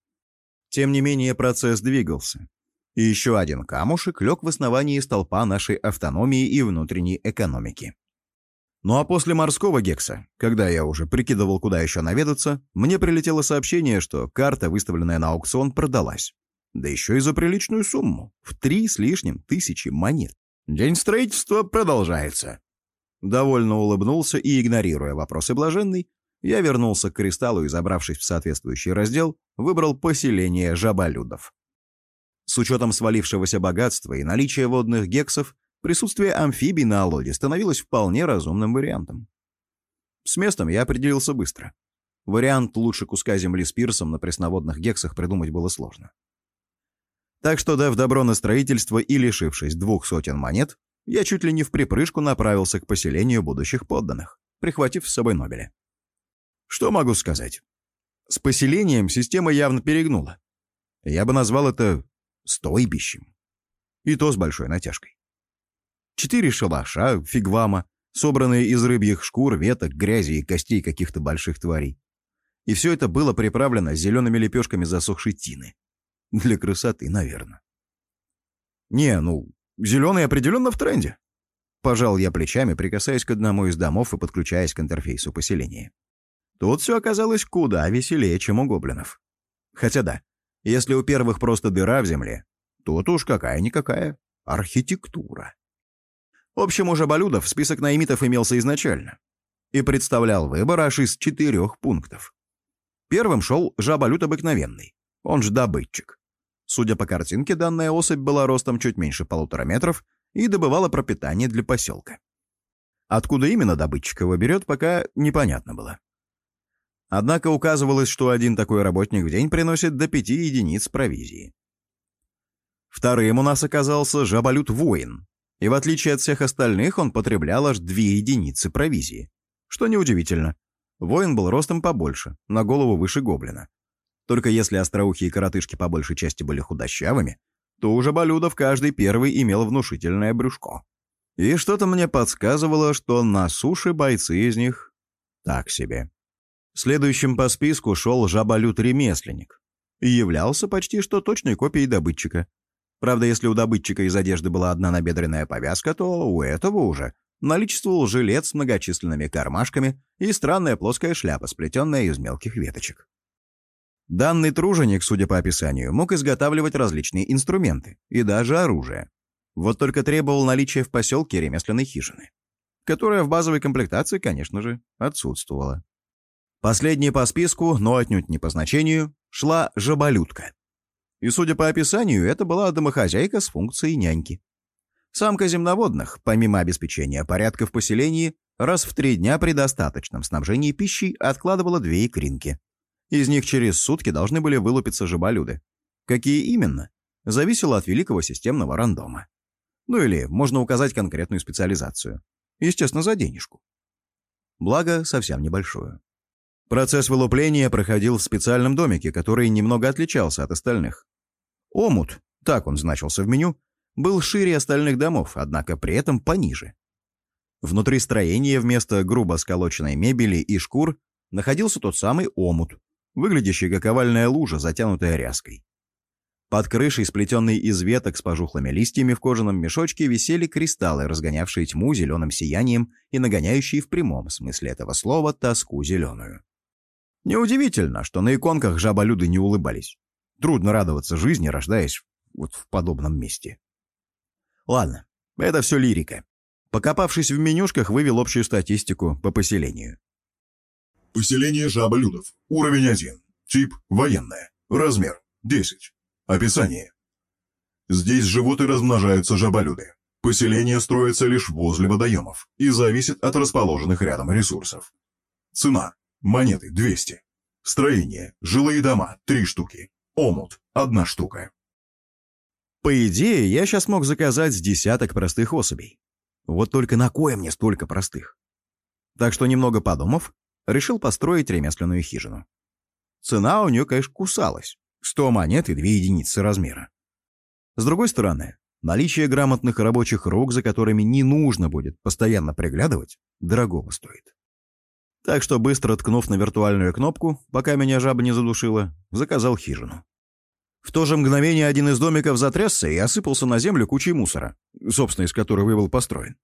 Тем не менее процесс двигался, и еще один камушек лег в основании столпа нашей автономии и внутренней экономики. Ну а после морского гекса, когда я уже прикидывал, куда еще наведаться, мне прилетело сообщение, что карта, выставленная на аукцион, продалась. Да еще и за приличную сумму. В три с лишним тысячи монет. День строительства продолжается. Довольно улыбнулся и, игнорируя вопросы блаженный, я вернулся к кристаллу и, забравшись в соответствующий раздел, выбрал поселение жаболюдов. С учетом свалившегося богатства и наличия водных гексов, присутствие амфибий на Алоде становилось вполне разумным вариантом. С местом я определился быстро. Вариант лучше куска земли с пирсом на пресноводных гексах придумать было сложно. Так что, дав добро на строительство и лишившись двух сотен монет, я чуть ли не в припрыжку направился к поселению будущих подданных, прихватив с собой Нобеля. Что могу сказать? С поселением система явно перегнула. Я бы назвал это стойбищем. И то с большой натяжкой. Четыре шалаша, фигвама, собранные из рыбьих шкур, веток, грязи и костей каких-то больших тварей. И все это было приправлено зелеными лепешками засохшей тины. Для красоты, наверное. Не, ну, зеленый определенно в тренде. Пожал я плечами, прикасаясь к одному из домов и подключаясь к интерфейсу поселения. Тут все оказалось куда веселее, чем у гоблинов. Хотя да, если у первых просто дыра в земле, тут уж какая-никакая архитектура. В общем, у жаболюдов список наимитов имелся изначально и представлял выбор аж из четырех пунктов. Первым шел жаболют обыкновенный, он же добытчик. Судя по картинке, данная особь была ростом чуть меньше полутора метров и добывала пропитание для поселка. Откуда именно добытчик его берет, пока непонятно было. Однако указывалось, что один такой работник в день приносит до пяти единиц провизии. Вторым у нас оказался жаболют-воин, и в отличие от всех остальных он потреблял аж две единицы провизии. Что неудивительно. Воин был ростом побольше, на голову выше гоблина. Только если остроухие коротышки по большей части были худощавыми, то у жаболюдов каждый первый имел внушительное брюшко. И что-то мне подсказывало, что на суше бойцы из них так себе. Следующим по списку шел жаболют-ремесленник и являлся почти что точной копией добытчика. Правда, если у добытчика из одежды была одна набедренная повязка, то у этого уже наличествовал жилет с многочисленными кармашками и странная плоская шляпа, сплетенная из мелких веточек. Данный труженик, судя по описанию, мог изготавливать различные инструменты и даже оружие. Вот только требовал наличия в поселке ремесленной хижины, которая в базовой комплектации, конечно же, отсутствовала. Последней по списку, но отнюдь не по значению, шла жаболютка. И, судя по описанию, это была домохозяйка с функцией няньки. Самка земноводных, помимо обеспечения порядка в поселении, раз в три дня при достаточном снабжении пищей откладывала две икринки. Из них через сутки должны были вылупиться жаболюды. Какие именно? Зависело от великого системного рандома. Ну или можно указать конкретную специализацию. Естественно, за денежку. Благо, совсем небольшую. Процесс вылупления проходил в специальном домике, который немного отличался от остальных. Омут, так он значился в меню, был шире остальных домов, однако при этом пониже. Внутри строения вместо грубо сколоченной мебели и шкур находился тот самый омут, выглядящий как овальная лужа, затянутая ряской. Под крышей, сплетенной из веток с пожухлыми листьями в кожаном мешочке, висели кристаллы, разгонявшие тьму зеленым сиянием и нагоняющие в прямом смысле этого слова тоску зеленую. Неудивительно, что на иконках жаболюды не улыбались. Трудно радоваться жизни, рождаясь вот в подобном месте. Ладно, это все лирика. Покопавшись в менюшках, вывел общую статистику по поселению. Поселение жаболюдов. Уровень 1. Тип – военное. Размер – 10. Описание. Здесь живут и размножаются жаболюды. Поселение строится лишь возле водоемов и зависит от расположенных рядом ресурсов. Цена Монеты 200. Строение. Жилые дома 3 штуки. Омут 1 штука. По идее, я сейчас мог заказать десяток простых особей. Вот только на кое мне столько простых? Так что, немного подумав, решил построить ремесленную хижину. Цена у нее, конечно, кусалась. 100 монет и 2 единицы размера. С другой стороны, наличие грамотных рабочих рук, за которыми не нужно будет постоянно приглядывать, дорогого стоит. Так что, быстро ткнув на виртуальную кнопку, пока меня жаба не задушила, заказал хижину. В то же мгновение один из домиков затрясся и осыпался на землю кучей мусора, собственно, из которого и был построен.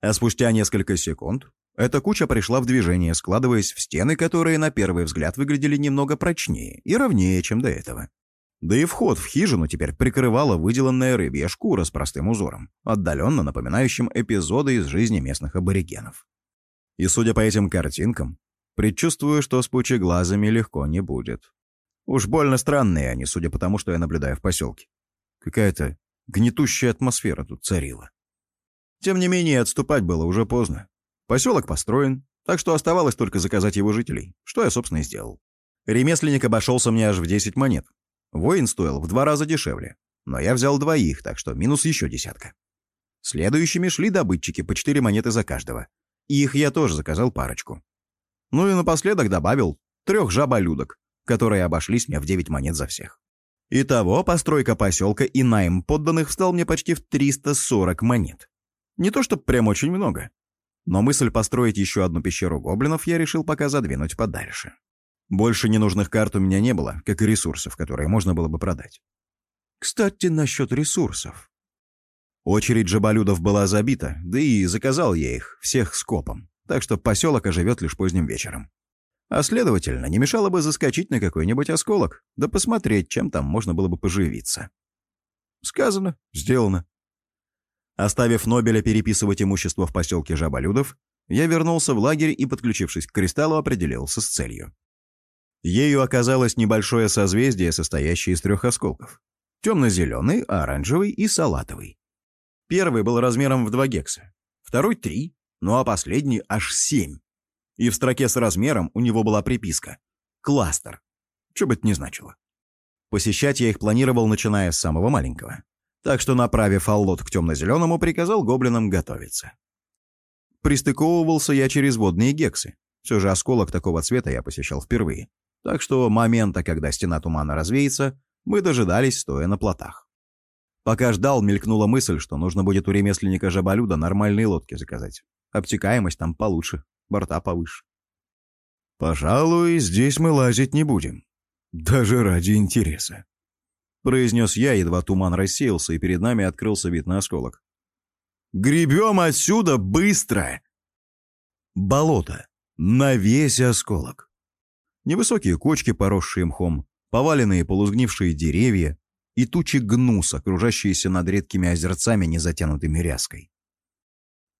А спустя несколько секунд эта куча пришла в движение, складываясь в стены, которые на первый взгляд выглядели немного прочнее и ровнее, чем до этого. Да и вход в хижину теперь прикрывала выделанная рыбья шкура с простым узором, отдаленно напоминающим эпизоды из жизни местных аборигенов. И судя по этим картинкам, предчувствую, что с пучеглазами легко не будет. Уж больно странные они, судя по тому, что я наблюдаю в поселке. Какая-то гнетущая атмосфера тут царила. Тем не менее, отступать было уже поздно. Поселок построен, так что оставалось только заказать его жителей, что я, собственно, и сделал. Ремесленник обошелся мне аж в 10 монет. Воин стоил в два раза дешевле, но я взял двоих, так что минус еще десятка. Следующими шли добытчики по 4 монеты за каждого. И их я тоже заказал парочку. Ну и напоследок добавил трех жаболюдок, которые обошлись мне в 9 монет за всех. Итого постройка поселка и найм подданных встал мне почти в 340 монет. Не то чтобы прям очень много. Но мысль построить еще одну пещеру гоблинов я решил пока задвинуть подальше. Больше ненужных карт у меня не было, как и ресурсов, которые можно было бы продать. Кстати, насчет ресурсов. Очередь жаболюдов была забита, да и заказал я их, всех скопом, так что поселок оживет лишь поздним вечером. А следовательно, не мешало бы заскочить на какой-нибудь осколок, да посмотреть, чем там можно было бы поживиться. Сказано, сделано. Оставив Нобеля переписывать имущество в поселке Жаболюдов, я вернулся в лагерь и, подключившись к кристаллу, определился с целью. Ею оказалось небольшое созвездие, состоящее из трех осколков. Темно-зеленый, оранжевый и салатовый. Первый был размером в два гекса, второй — три, ну а последний — аж семь. И в строке с размером у него была приписка «Кластер». Что бы это ни значило. Посещать я их планировал, начиная с самого маленького. Так что, направив аллот к темно-зеленому, приказал гоблинам готовиться. Пристыковывался я через водные гексы. Все же осколок такого цвета я посещал впервые. Так что момента, когда стена тумана развеется, мы дожидались, стоя на плотах. Пока ждал, мелькнула мысль, что нужно будет у ремесленника Жабалюда нормальные лодки заказать. Обтекаемость там получше борта повыше. «Пожалуй, здесь мы лазить не будем. Даже ради интереса», — произнес я, едва туман рассеялся, и перед нами открылся вид на осколок. «Гребем отсюда быстро!» Болото. На весь осколок. Невысокие кочки, поросшие мхом, поваленные полузгнившие деревья и тучи гнуса, окружающиеся над редкими озерцами, не затянутыми ряской.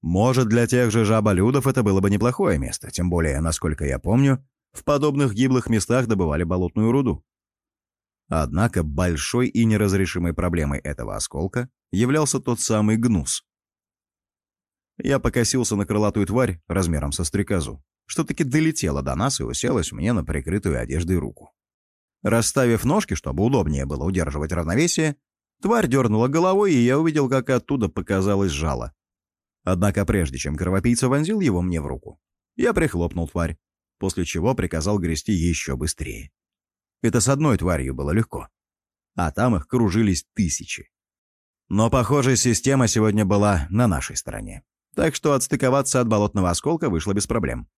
Может, для тех же жаболюдов это было бы неплохое место, тем более, насколько я помню, в подобных гиблых местах добывали болотную руду. Однако большой и неразрешимой проблемой этого осколка являлся тот самый гнус. Я покосился на крылатую тварь размером со стрекозу, что таки долетела до нас и уселась мне на прикрытую одеждой руку. Расставив ножки, чтобы удобнее было удерживать равновесие, тварь дернула головой, и я увидел, как оттуда показалось жало. Однако прежде чем кровопийца вонзил его мне в руку, я прихлопнул тварь, после чего приказал грести еще быстрее. Это с одной тварью было легко, а там их кружились тысячи. Но, похоже, система сегодня была на нашей стороне, так что отстыковаться от болотного осколка вышло без проблем.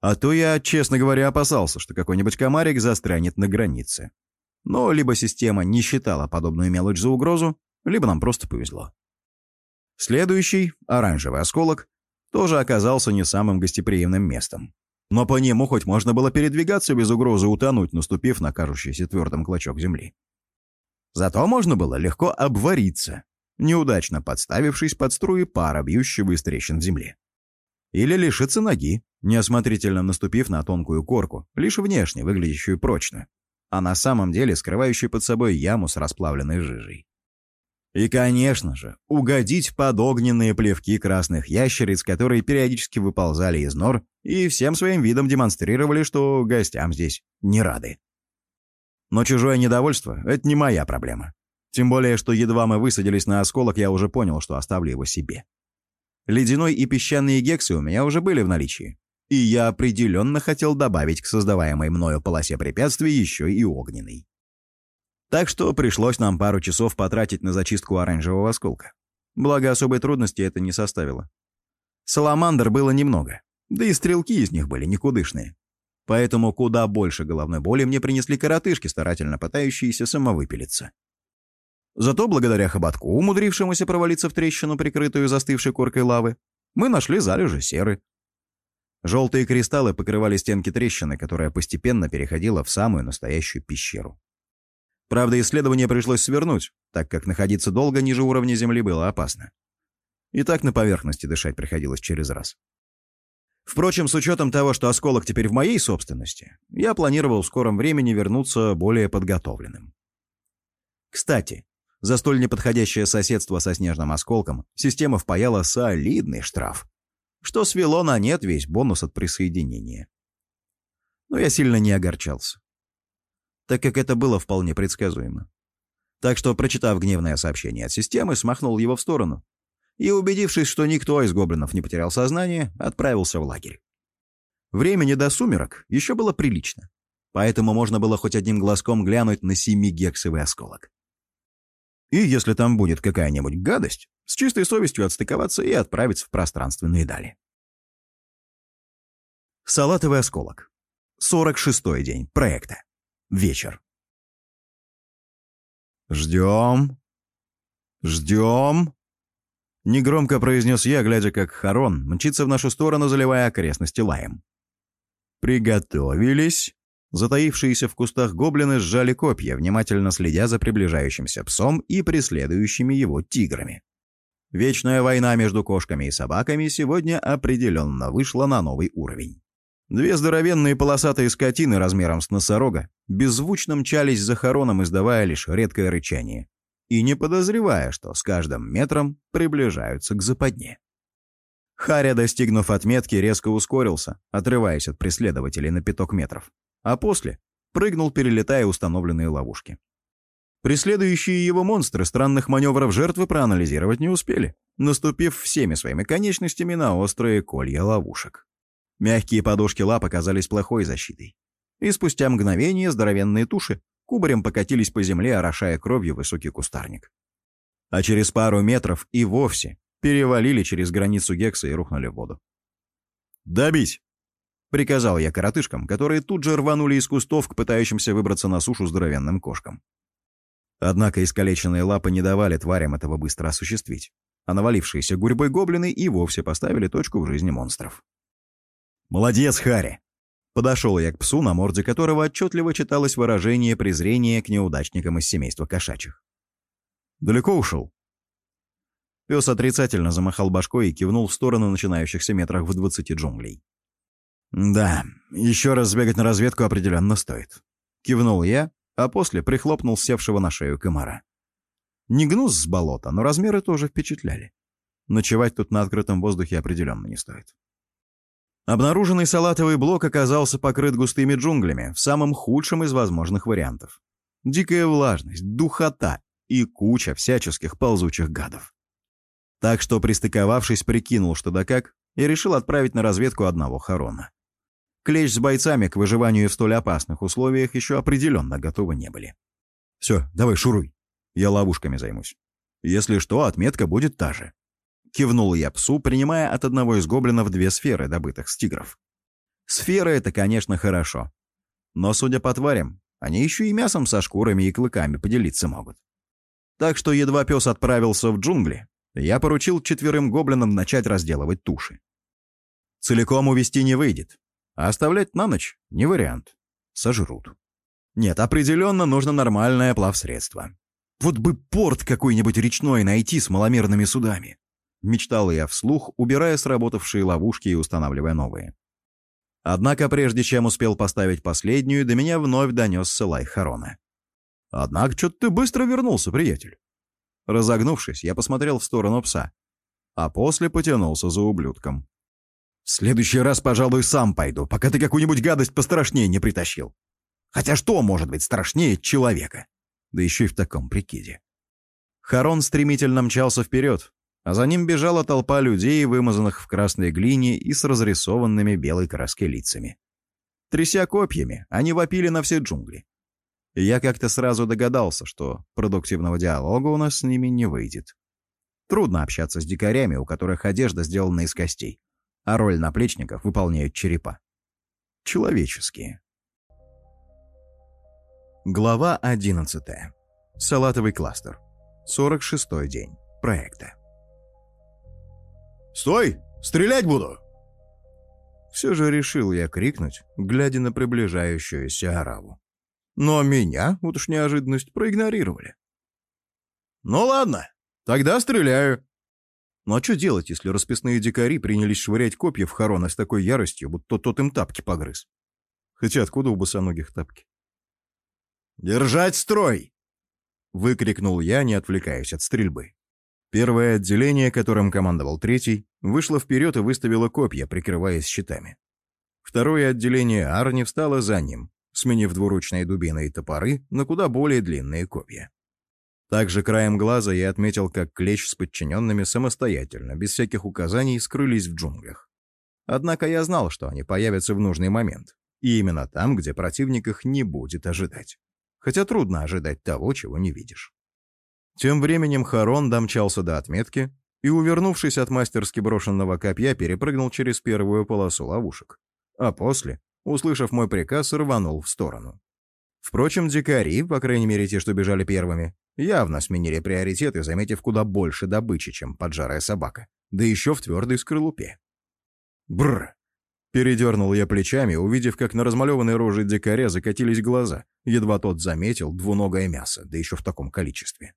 А то я, честно говоря, опасался, что какой-нибудь комарик застрянет на границе. Но либо система не считала подобную мелочь за угрозу, либо нам просто повезло. Следующий, оранжевый осколок, тоже оказался не самым гостеприимным местом. Но по нему хоть можно было передвигаться без угрозы утонуть, наступив на кажущийся твердым клочок земли. Зато можно было легко обвариться, неудачно подставившись под струи пара, бьющего из трещин в земле. Или лишиться ноги, неосмотрительно наступив на тонкую корку, лишь внешне выглядящую прочно, а на самом деле скрывающую под собой яму с расплавленной жижей. И, конечно же, угодить под огненные плевки красных ящериц, которые периодически выползали из нор и всем своим видом демонстрировали, что гостям здесь не рады. Но чужое недовольство — это не моя проблема. Тем более, что едва мы высадились на осколок, я уже понял, что оставлю его себе. Ледяной и песчаные гексы у меня уже были в наличии, и я определенно хотел добавить к создаваемой мною полосе препятствий еще и огненный. Так что пришлось нам пару часов потратить на зачистку оранжевого осколка. Благо, особой трудности это не составило. Саламандр было немного, да и стрелки из них были никудышные. Поэтому куда больше головной боли мне принесли коротышки, старательно пытающиеся самовыпилиться. Зато благодаря хоботку, умудрившемуся провалиться в трещину, прикрытую застывшей коркой лавы, мы нашли залежи серы. Желтые кристаллы покрывали стенки трещины, которая постепенно переходила в самую настоящую пещеру. Правда, исследование пришлось свернуть, так как находиться долго ниже уровня Земли было опасно. И так на поверхности дышать приходилось через раз. Впрочем, с учетом того, что осколок теперь в моей собственности, я планировал в скором времени вернуться более подготовленным. Кстати, за столь неподходящее соседство со снежным осколком система впаяла солидный штраф, что свело на нет весь бонус от присоединения. Но я сильно не огорчался, так как это было вполне предсказуемо. Так что, прочитав гневное сообщение от системы, смахнул его в сторону и, убедившись, что никто из гоблинов не потерял сознание, отправился в лагерь. Времени до сумерок еще было прилично, поэтому можно было хоть одним глазком глянуть на семигексовый осколок. И если там будет какая-нибудь гадость, с чистой совестью отстыковаться и отправиться в пространственные дали. Салатовый осколок. 46-й день проекта. Вечер. «Ждем. Ждем», — негромко произнес я, глядя, как Харон мчится в нашу сторону, заливая окрестности лаем. «Приготовились». Затаившиеся в кустах гоблины сжали копья, внимательно следя за приближающимся псом и преследующими его тиграми. Вечная война между кошками и собаками сегодня определенно вышла на новый уровень. Две здоровенные полосатые скотины размером с носорога беззвучно мчались за хороном, издавая лишь редкое рычание, и не подозревая, что с каждым метром приближаются к западне. Харя, достигнув отметки, резко ускорился, отрываясь от преследователей на пяток метров а после прыгнул, перелетая установленные ловушки. Преследующие его монстры странных маневров жертвы проанализировать не успели, наступив всеми своими конечностями на острые колья ловушек. Мягкие подушки лап оказались плохой защитой. И спустя мгновение здоровенные туши кубарем покатились по земле, орошая кровью высокий кустарник. А через пару метров и вовсе перевалили через границу Гекса и рухнули в воду. «Добить!» Приказал я коротышкам, которые тут же рванули из кустов к пытающимся выбраться на сушу здоровенным кошкам. Однако искалеченные лапы не давали тварям этого быстро осуществить, а навалившиеся гурьбой гоблины и вовсе поставили точку в жизни монстров. «Молодец, Хари!» Подошел я к псу, на морде которого отчетливо читалось выражение презрения к неудачникам из семейства кошачьих. «Далеко ушел?» Пес отрицательно замахал башкой и кивнул в сторону начинающихся метрах в двадцати джунглей. «Да, еще раз сбегать на разведку определенно стоит». Кивнул я, а после прихлопнул севшего на шею комара. Не гнус с болота, но размеры тоже впечатляли. Ночевать тут на открытом воздухе определенно не стоит. Обнаруженный салатовый блок оказался покрыт густыми джунглями в самом худшем из возможных вариантов. Дикая влажность, духота и куча всяческих ползучих гадов. Так что, пристыковавшись, прикинул, что да как, и решил отправить на разведку одного Харона. Клещ с бойцами к выживанию в столь опасных условиях еще определенно готовы не были. «Все, давай шуруй. Я ловушками займусь. Если что, отметка будет та же». Кивнул я псу, принимая от одного из гоблинов две сферы, добытых с тигров. Сферы — это, конечно, хорошо. Но, судя по тварям, они еще и мясом со шкурами и клыками поделиться могут. Так что едва пес отправился в джунгли, я поручил четверым гоблинам начать разделывать туши. Целиком увести не выйдет, а оставлять на ночь — не вариант. Сожрут. Нет, определенно нужно нормальное плавсредство. Вот бы порт какой-нибудь речной найти с маломерными судами. Мечтал я вслух, убирая сработавшие ловушки и устанавливая новые. Однако, прежде чем успел поставить последнюю, до меня вновь донесся лай Харона. «Однако, что-то ты быстро вернулся, приятель». Разогнувшись, я посмотрел в сторону пса, а после потянулся за ублюдком. В следующий раз, пожалуй, сам пойду, пока ты какую-нибудь гадость пострашнее не притащил. Хотя что может быть страшнее человека? Да еще и в таком прикиде. Харон стремительно мчался вперед, а за ним бежала толпа людей, вымазанных в красной глине и с разрисованными белой краской лицами. Тряся копьями, они вопили на все джунгли. И я как-то сразу догадался, что продуктивного диалога у нас с ними не выйдет. Трудно общаться с дикарями, у которых одежда сделана из костей а роль наплечников выполняют черепа. Человеческие. Глава 11. Салатовый кластер. 46-й день проекта. «Стой! Стрелять буду!» Все же решил я крикнуть, глядя на приближающуюся ораву. Но меня, вот уж неожиданность, проигнорировали. Ну ладно, тогда стреляю. Ну а что делать, если расписные дикари принялись швырять копья в Харона с такой яростью, будто тот им тапки погрыз? Хотя откуда у босоногих тапки? «Держать строй!» — выкрикнул я, не отвлекаясь от стрельбы. Первое отделение, которым командовал третий, вышло вперед и выставило копья, прикрываясь щитами. Второе отделение Арни встало за ним, сменив двуручные дубины и топоры на куда более длинные копья. Также краем глаза я отметил, как Клещ с подчиненными самостоятельно, без всяких указаний, скрылись в джунглях. Однако я знал, что они появятся в нужный момент, и именно там, где противник их не будет ожидать. Хотя трудно ожидать того, чего не видишь. Тем временем Харон домчался до отметки и, увернувшись от мастерски брошенного копья, перепрыгнул через первую полосу ловушек. А после, услышав мой приказ, рванул в сторону. Впрочем, дикари, по крайней мере те, что бежали первыми, явно сменили приоритеты, заметив куда больше добычи, чем поджарая собака, да еще в твердой скорлупе. Бррр! Передернул я плечами, увидев, как на размалеванной роже дикаря закатились глаза, едва тот заметил двуногое мясо, да еще в таком количестве.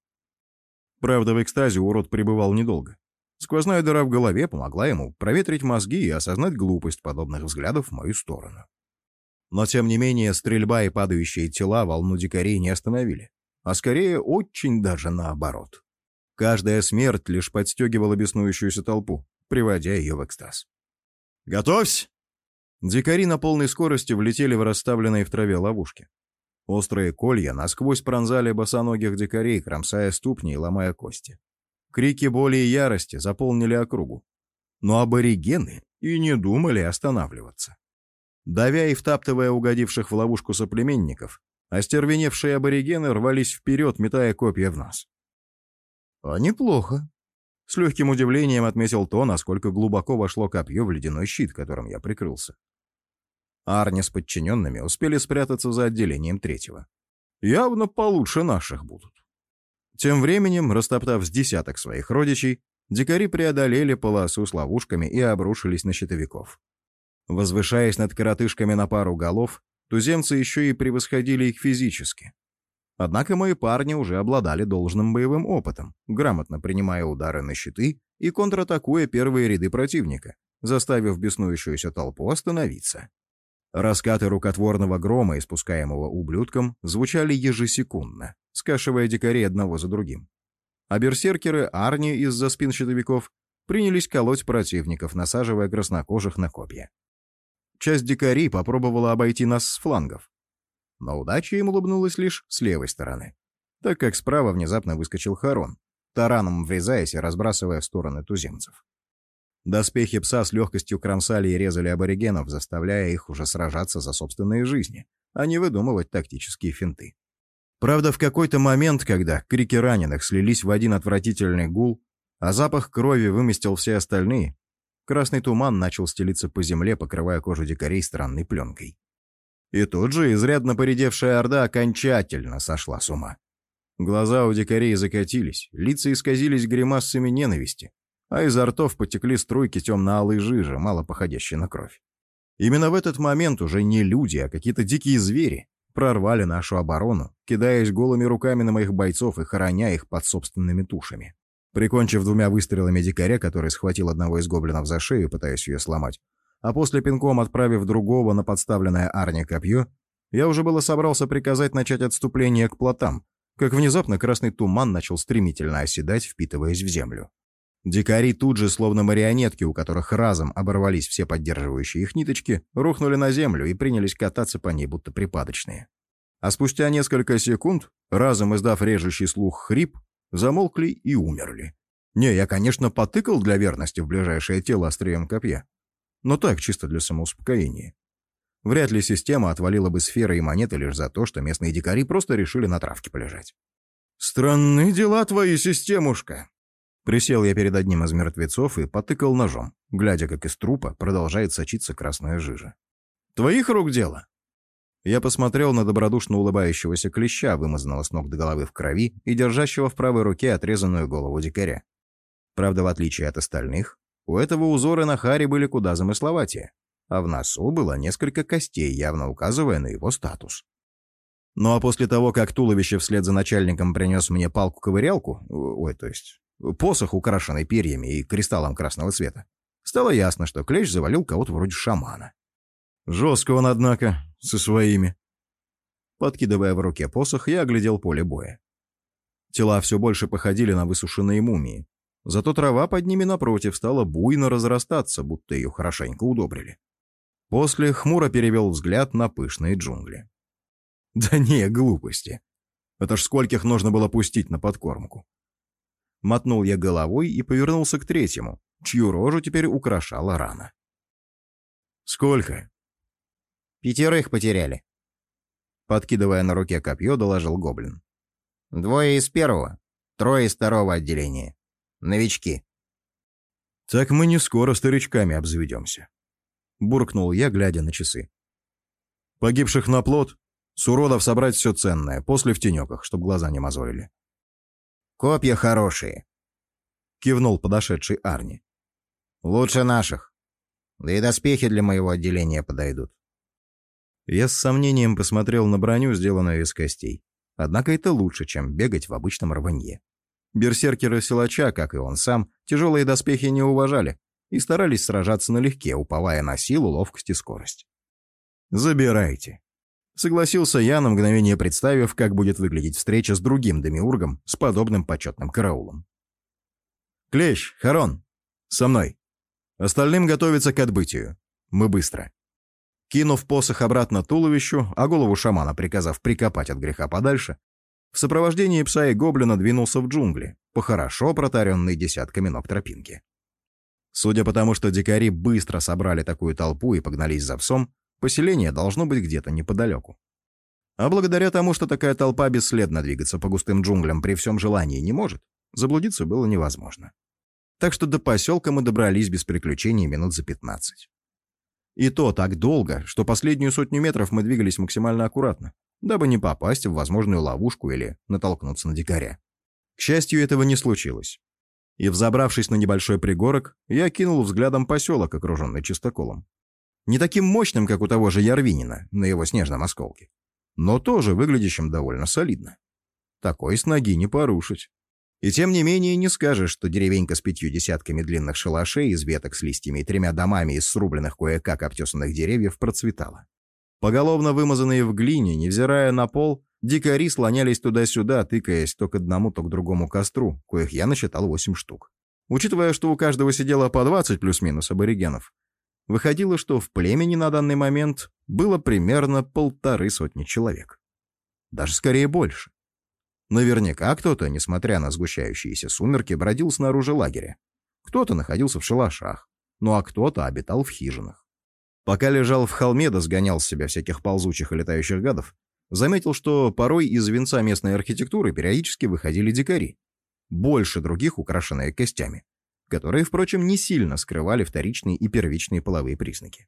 Правда, в экстазе урод пребывал недолго. Сквозная дыра в голове помогла ему проветрить мозги и осознать глупость подобных взглядов в мою сторону. Но, тем не менее, стрельба и падающие тела волну дикарей не остановили, а скорее очень даже наоборот. Каждая смерть лишь подстегивала беснующуюся толпу, приводя ее в экстаз. «Готовься!» Дикари на полной скорости влетели в расставленные в траве ловушки. Острые колья насквозь пронзали босоногих дикарей, кромсая ступни и ломая кости. Крики боли и ярости заполнили округу. Но аборигены и не думали останавливаться. Давя и втаптывая угодивших в ловушку соплеменников, остервеневшие аборигены рвались вперед, метая копья в нас. «А неплохо», — с легким удивлением отметил то, насколько глубоко вошло копье в ледяной щит, которым я прикрылся. Арни с подчиненными успели спрятаться за отделением третьего. Явно получше наших будут. Тем временем, растоптав с десяток своих родичей, дикари преодолели полосу с ловушками и обрушились на щитовиков. Возвышаясь над коротышками на пару голов, туземцы еще и превосходили их физически. Однако мои парни уже обладали должным боевым опытом, грамотно принимая удары на щиты и контратакуя первые ряды противника, заставив беснующуюся толпу остановиться. Раскаты рукотворного грома, испускаемого ублюдком, звучали ежесекундно, скашивая дикарей одного за другим. А берсеркеры Арни из-за спин щитовиков принялись колоть противников, насаживая краснокожих на копья. Часть дикарей попробовала обойти нас с флангов. Но удача им улыбнулась лишь с левой стороны, так как справа внезапно выскочил Харон, тараном врезаясь и разбрасывая в стороны туземцев. Доспехи пса с легкостью кромсали и резали аборигенов, заставляя их уже сражаться за собственные жизни, а не выдумывать тактические финты. Правда, в какой-то момент, когда крики раненых слились в один отвратительный гул, а запах крови выместил все остальные, Красный туман начал стелиться по земле, покрывая кожу дикарей странной пленкой. И тут же изрядно поредевшая орда окончательно сошла с ума. Глаза у дикарей закатились, лица исказились гримасами ненависти, а изо ртов потекли струйки темно-алой жижи, мало походящей на кровь. Именно в этот момент уже не люди, а какие-то дикие звери прорвали нашу оборону, кидаясь голыми руками на моих бойцов и хороня их под собственными тушами. Прикончив двумя выстрелами дикаря, который схватил одного из гоблинов за шею, пытаясь ее сломать, а после пинком отправив другого на подставленное Арни копье, я уже было собрался приказать начать отступление к плотам, как внезапно красный туман начал стремительно оседать, впитываясь в землю. Дикари тут же, словно марионетки, у которых разом оборвались все поддерживающие их ниточки, рухнули на землю и принялись кататься по ней, будто припадочные. А спустя несколько секунд, разом издав режущий слух хрип, замолкли и умерли. Не, я, конечно, потыкал для верности в ближайшее тело острием копья. Но так, чисто для самоуспокоения. Вряд ли система отвалила бы сферы и монеты лишь за то, что местные дикари просто решили на травке полежать. «Странные дела твои, системушка!» Присел я перед одним из мертвецов и потыкал ножом, глядя, как из трупа продолжает сочиться красная жижа. «Твоих рук дело?» Я посмотрел на добродушно улыбающегося клеща, вымазанного с ног до головы в крови и держащего в правой руке отрезанную голову дикаря. Правда, в отличие от остальных, у этого узоры на харе были куда замысловатее, а в носу было несколько костей, явно указывая на его статус. Ну а после того, как туловище вслед за начальником принес мне палку-ковырялку, ой, то есть посох, украшенный перьями и кристаллом красного цвета, стало ясно, что Клещ завалил кого-то вроде шамана. Жестко он, однако, со своими. Подкидывая в руке посох, я оглядел поле боя. Тела все больше походили на высушенные мумии. Зато трава под ними напротив стала буйно разрастаться, будто ее хорошенько удобрили. После хмуро перевел взгляд на пышные джунгли. Да не, глупости. Это ж скольких нужно было пустить на подкормку. Мотнул я головой и повернулся к третьему, чью рожу теперь украшала рана. «Сколько?» «Пятерых потеряли», — подкидывая на руке копье, доложил гоблин. «Двое из первого, трое из второго отделения. Новички». «Так мы не скоро старичками обзаведемся», — буркнул я, глядя на часы. «Погибших на плод, с уродов собрать все ценное, после в тенеках, чтоб глаза не мозолили». «Копья хорошие», — кивнул подошедший Арни. «Лучше наших. Да и доспехи для моего отделения подойдут». Я с сомнением посмотрел на броню, сделанную из костей. Однако это лучше, чем бегать в обычном рванье. Берсеркеры силача, как и он сам, тяжелые доспехи не уважали и старались сражаться налегке, уповая на силу, ловкость и скорость. «Забирайте», — согласился я, на мгновение представив, как будет выглядеть встреча с другим демиургом с подобным почетным караулом. «Клещ, Харон, со мной. Остальным готовиться к отбытию. Мы быстро». Кинув посох обратно туловищу, а голову шамана приказав прикопать от греха подальше, в сопровождении пса и гоблина двинулся в джунгли, по хорошо протаренной десятками ног тропинки. Судя по тому, что дикари быстро собрали такую толпу и погнались за псом, поселение должно быть где-то неподалеку. А благодаря тому, что такая толпа бесследно двигаться по густым джунглям при всем желании не может, заблудиться было невозможно. Так что до поселка мы добрались без приключений минут за 15. И то так долго, что последнюю сотню метров мы двигались максимально аккуратно, дабы не попасть в возможную ловушку или натолкнуться на дикаря. К счастью, этого не случилось. И, взобравшись на небольшой пригорок, я кинул взглядом поселок, окруженный чистоколом. Не таким мощным, как у того же Ярвинина на его снежном осколке, но тоже выглядящим довольно солидно. Такой с ноги не порушить. И тем не менее не скажешь, что деревенька с пятью десятками длинных шалашей из веток с листьями и тремя домами из срубленных кое-как обтесанных деревьев процветала. Поголовно вымазанные в глине, невзирая на пол, дикари слонялись туда-сюда, тыкаясь то к одному, то к другому костру, коих я насчитал восемь штук. Учитывая, что у каждого сидело по двадцать плюс-минус аборигенов, выходило, что в племени на данный момент было примерно полторы сотни человек. Даже скорее больше. Наверняка кто-то, несмотря на сгущающиеся сумерки, бродил снаружи лагеря. Кто-то находился в шалашах, ну а кто-то обитал в хижинах. Пока лежал в холме да сгонял с себя всяких ползучих и летающих гадов, заметил, что порой из венца местной архитектуры периодически выходили дикари, больше других украшенные костями, которые, впрочем, не сильно скрывали вторичные и первичные половые признаки.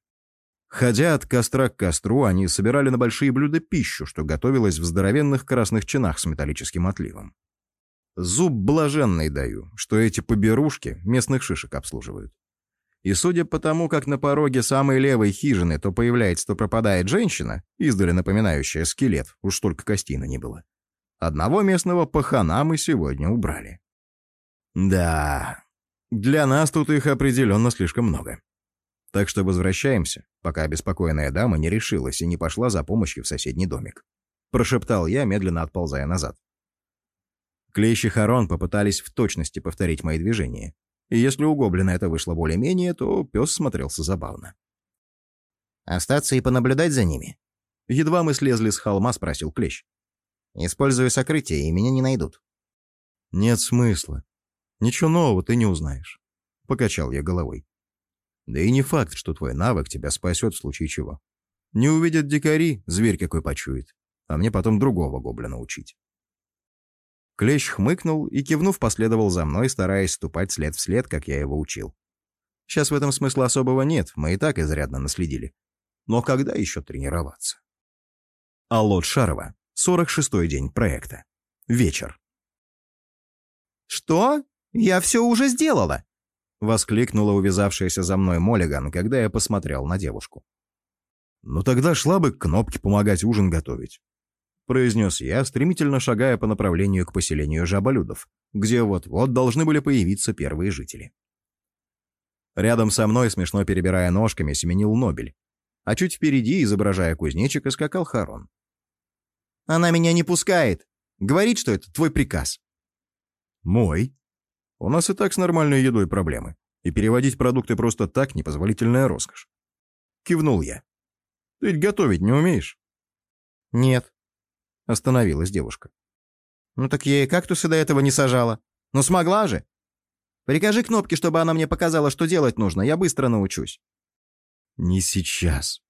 Ходя от костра к костру, они собирали на большие блюда пищу, что готовилось в здоровенных красных чинах с металлическим отливом. Зуб блаженный даю, что эти поберушки местных шишек обслуживают. И судя по тому, как на пороге самой левой хижины то появляется, то пропадает женщина, издали напоминающая скелет, уж только костей на не было. Одного местного пахана мы сегодня убрали. Да, для нас тут их определенно слишком много. Так что возвращаемся, пока обеспокоенная дама не решилась и не пошла за помощью в соседний домик. Прошептал я, медленно отползая назад. Клещи Харон попытались в точности повторить мои движения. И если у гоблина это вышло более-менее, то пес смотрелся забавно. «Остаться и понаблюдать за ними?» Едва мы слезли с холма, спросил Клещ. «Использую сокрытие, и меня не найдут». «Нет смысла. Ничего нового ты не узнаешь», — покачал я головой. Да и не факт, что твой навык тебя спасет в случае чего. Не увидят дикари, зверь какой почует, а мне потом другого гоблина учить. Клещ хмыкнул и, кивнув, последовал за мной, стараясь ступать след в след, как я его учил. Сейчас в этом смысла особого нет, мы и так изрядно наследили. Но когда еще тренироваться? Аллот Шарова, 46-й день проекта. Вечер. «Что? Я все уже сделала!» — воскликнула увязавшаяся за мной Моллиган, когда я посмотрел на девушку. «Ну тогда шла бы к кнопке помогать ужин готовить». произнес я, стремительно шагая по направлению к поселению жаболюдов, где вот-вот должны были появиться первые жители. Рядом со мной, смешно перебирая ножками, семенил Нобель, а чуть впереди, изображая кузнечика, скакал Харон. «Она меня не пускает! Говорит, что это твой приказ!» «Мой? У нас и так с нормальной едой проблемы, и переводить продукты просто так — непозволительная роскошь». Кивнул я. «Ты ведь готовить не умеешь?» «Нет», Остановилась девушка. «Ну так я и кактусы до этого не сажала. Ну смогла же! Прикажи кнопке, чтобы она мне показала, что делать нужно. Я быстро научусь». «Не сейчас.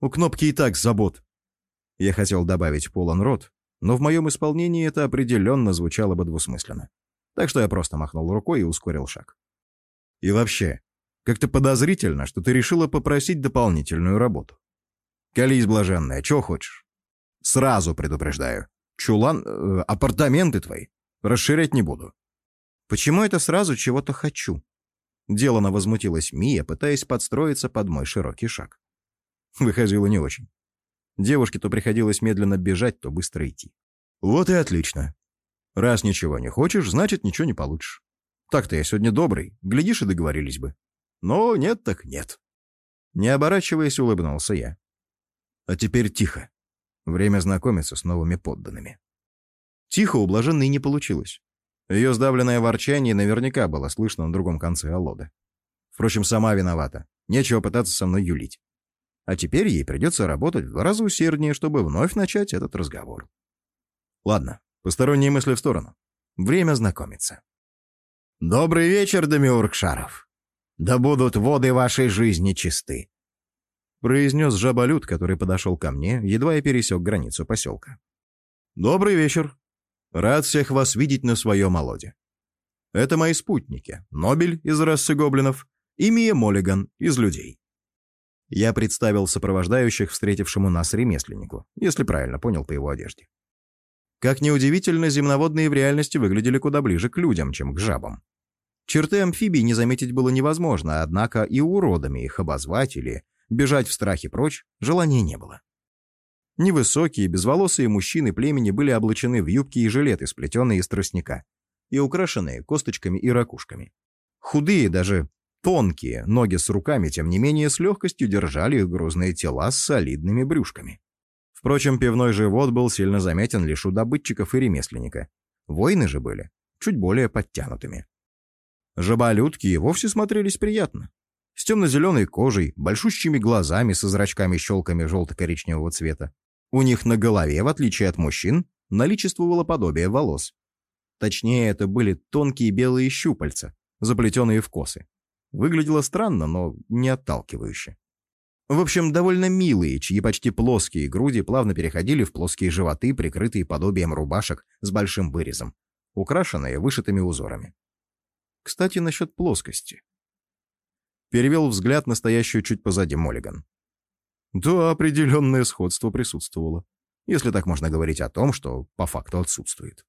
У кнопки и так забот». Я хотел добавить полон рот, но в моем исполнении это определенно звучало бы двусмысленно. Так что я просто махнул рукой и ускорил шаг. «И вообще, как-то подозрительно, что ты решила попросить дополнительную работу. Колись, блаженная, чего хочешь?» Сразу предупреждаю. Чулан... Э, апартаменты твои. Расширять не буду. Почему это сразу чего-то хочу? Делано возмутилась Мия, пытаясь подстроиться под мой широкий шаг. Выходило не очень. Девушке то приходилось медленно бежать, то быстро идти. Вот и отлично. Раз ничего не хочешь, значит, ничего не получишь. Так-то я сегодня добрый, глядишь и договорились бы. Но нет так нет. Не оборачиваясь, улыбнулся я. А теперь тихо. Время знакомиться с новыми подданными. Тихо у блаженной не получилось. Ее сдавленное ворчание наверняка было слышно на другом конце Аллода. Впрочем, сама виновата. Нечего пытаться со мной юлить. А теперь ей придется работать в два раза усерднее, чтобы вновь начать этот разговор. Ладно, посторонние мысли в сторону. Время знакомиться. «Добрый вечер, Демиург Шаров. Да будут воды вашей жизни чисты произнес жаболют, который подошел ко мне, едва я пересек границу поселка. «Добрый вечер. Рад всех вас видеть на своем молоде. Это мои спутники, Нобель из расы гоблинов и Мия Моллиган из людей». Я представил сопровождающих встретившему нас ремесленнику, если правильно понял по его одежде. Как неудивительно, земноводные в реальности выглядели куда ближе к людям, чем к жабам. Черты амфибий не заметить было невозможно, однако и уродами их обозвать или Бежать в страхе прочь желания не было. Невысокие, безволосые мужчины племени были облачены в юбки и жилеты, сплетенные из тростника, и украшенные косточками и ракушками. Худые, даже тонкие, ноги с руками, тем не менее, с легкостью держали их грузные тела с солидными брюшками. Впрочем, пивной живот был сильно заметен лишь у добытчиков и ремесленника. Воины же были чуть более подтянутыми. Жаболютки и вовсе смотрелись приятно с темно-зеленой кожей, большущими глазами со зрачками-щелками желто-коричневого цвета. У них на голове, в отличие от мужчин, наличествовало подобие волос. Точнее, это были тонкие белые щупальца, заплетенные в косы. Выглядело странно, но не отталкивающе. В общем, довольно милые, чьи почти плоские груди плавно переходили в плоские животы, прикрытые подобием рубашек с большим вырезом, украшенные вышитыми узорами. Кстати, насчет плоскости перевел взгляд на стоящую чуть позади Моллиган. Да, определенное сходство присутствовало, если так можно говорить о том, что по факту отсутствует.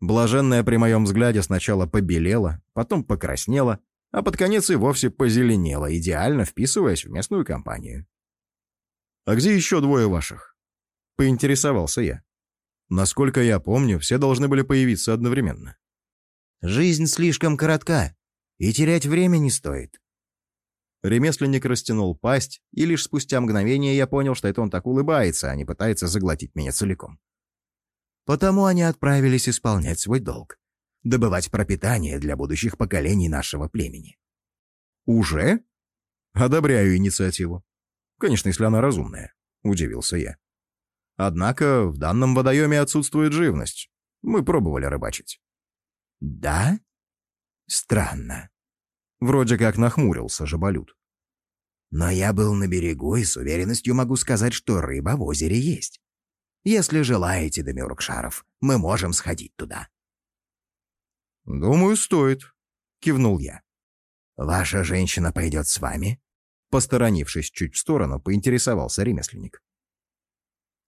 Блаженная при моем взгляде сначала побелела, потом покраснела, а под конец и вовсе позеленела, идеально вписываясь в местную компанию. «А где еще двое ваших?» — поинтересовался я. Насколько я помню, все должны были появиться одновременно. «Жизнь слишком коротка», и терять время не стоит. Ремесленник растянул пасть, и лишь спустя мгновение я понял, что это он так улыбается, а не пытается заглотить меня целиком. Потому они отправились исполнять свой долг — добывать пропитание для будущих поколений нашего племени. «Уже?» «Одобряю инициативу. Конечно, если она разумная», — удивился я. «Однако в данном водоеме отсутствует живность. Мы пробовали рыбачить». «Да? Странно. Вроде как нахмурился жаболют. Но я был на берегу и с уверенностью могу сказать, что рыба в озере есть. Если желаете, Демиуркшаров, мы можем сходить туда. «Думаю, стоит», — кивнул я. «Ваша женщина пойдет с вами?» Посторонившись чуть в сторону, поинтересовался ремесленник.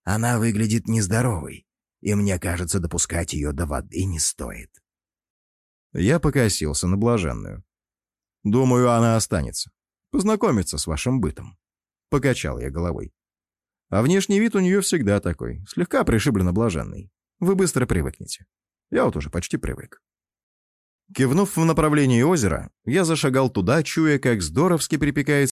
«Она выглядит нездоровой, и мне кажется, допускать ее до воды не стоит». Я покосился на блаженную. Думаю, она останется. Познакомиться с вашим бытом. Покачал я головой. А внешний вид у нее всегда такой, слегка пришибленно блаженный. Вы быстро привыкнете. Я вот уже почти привык. Кивнув в направлении озера, я зашагал туда, чуя, как здоровски припекает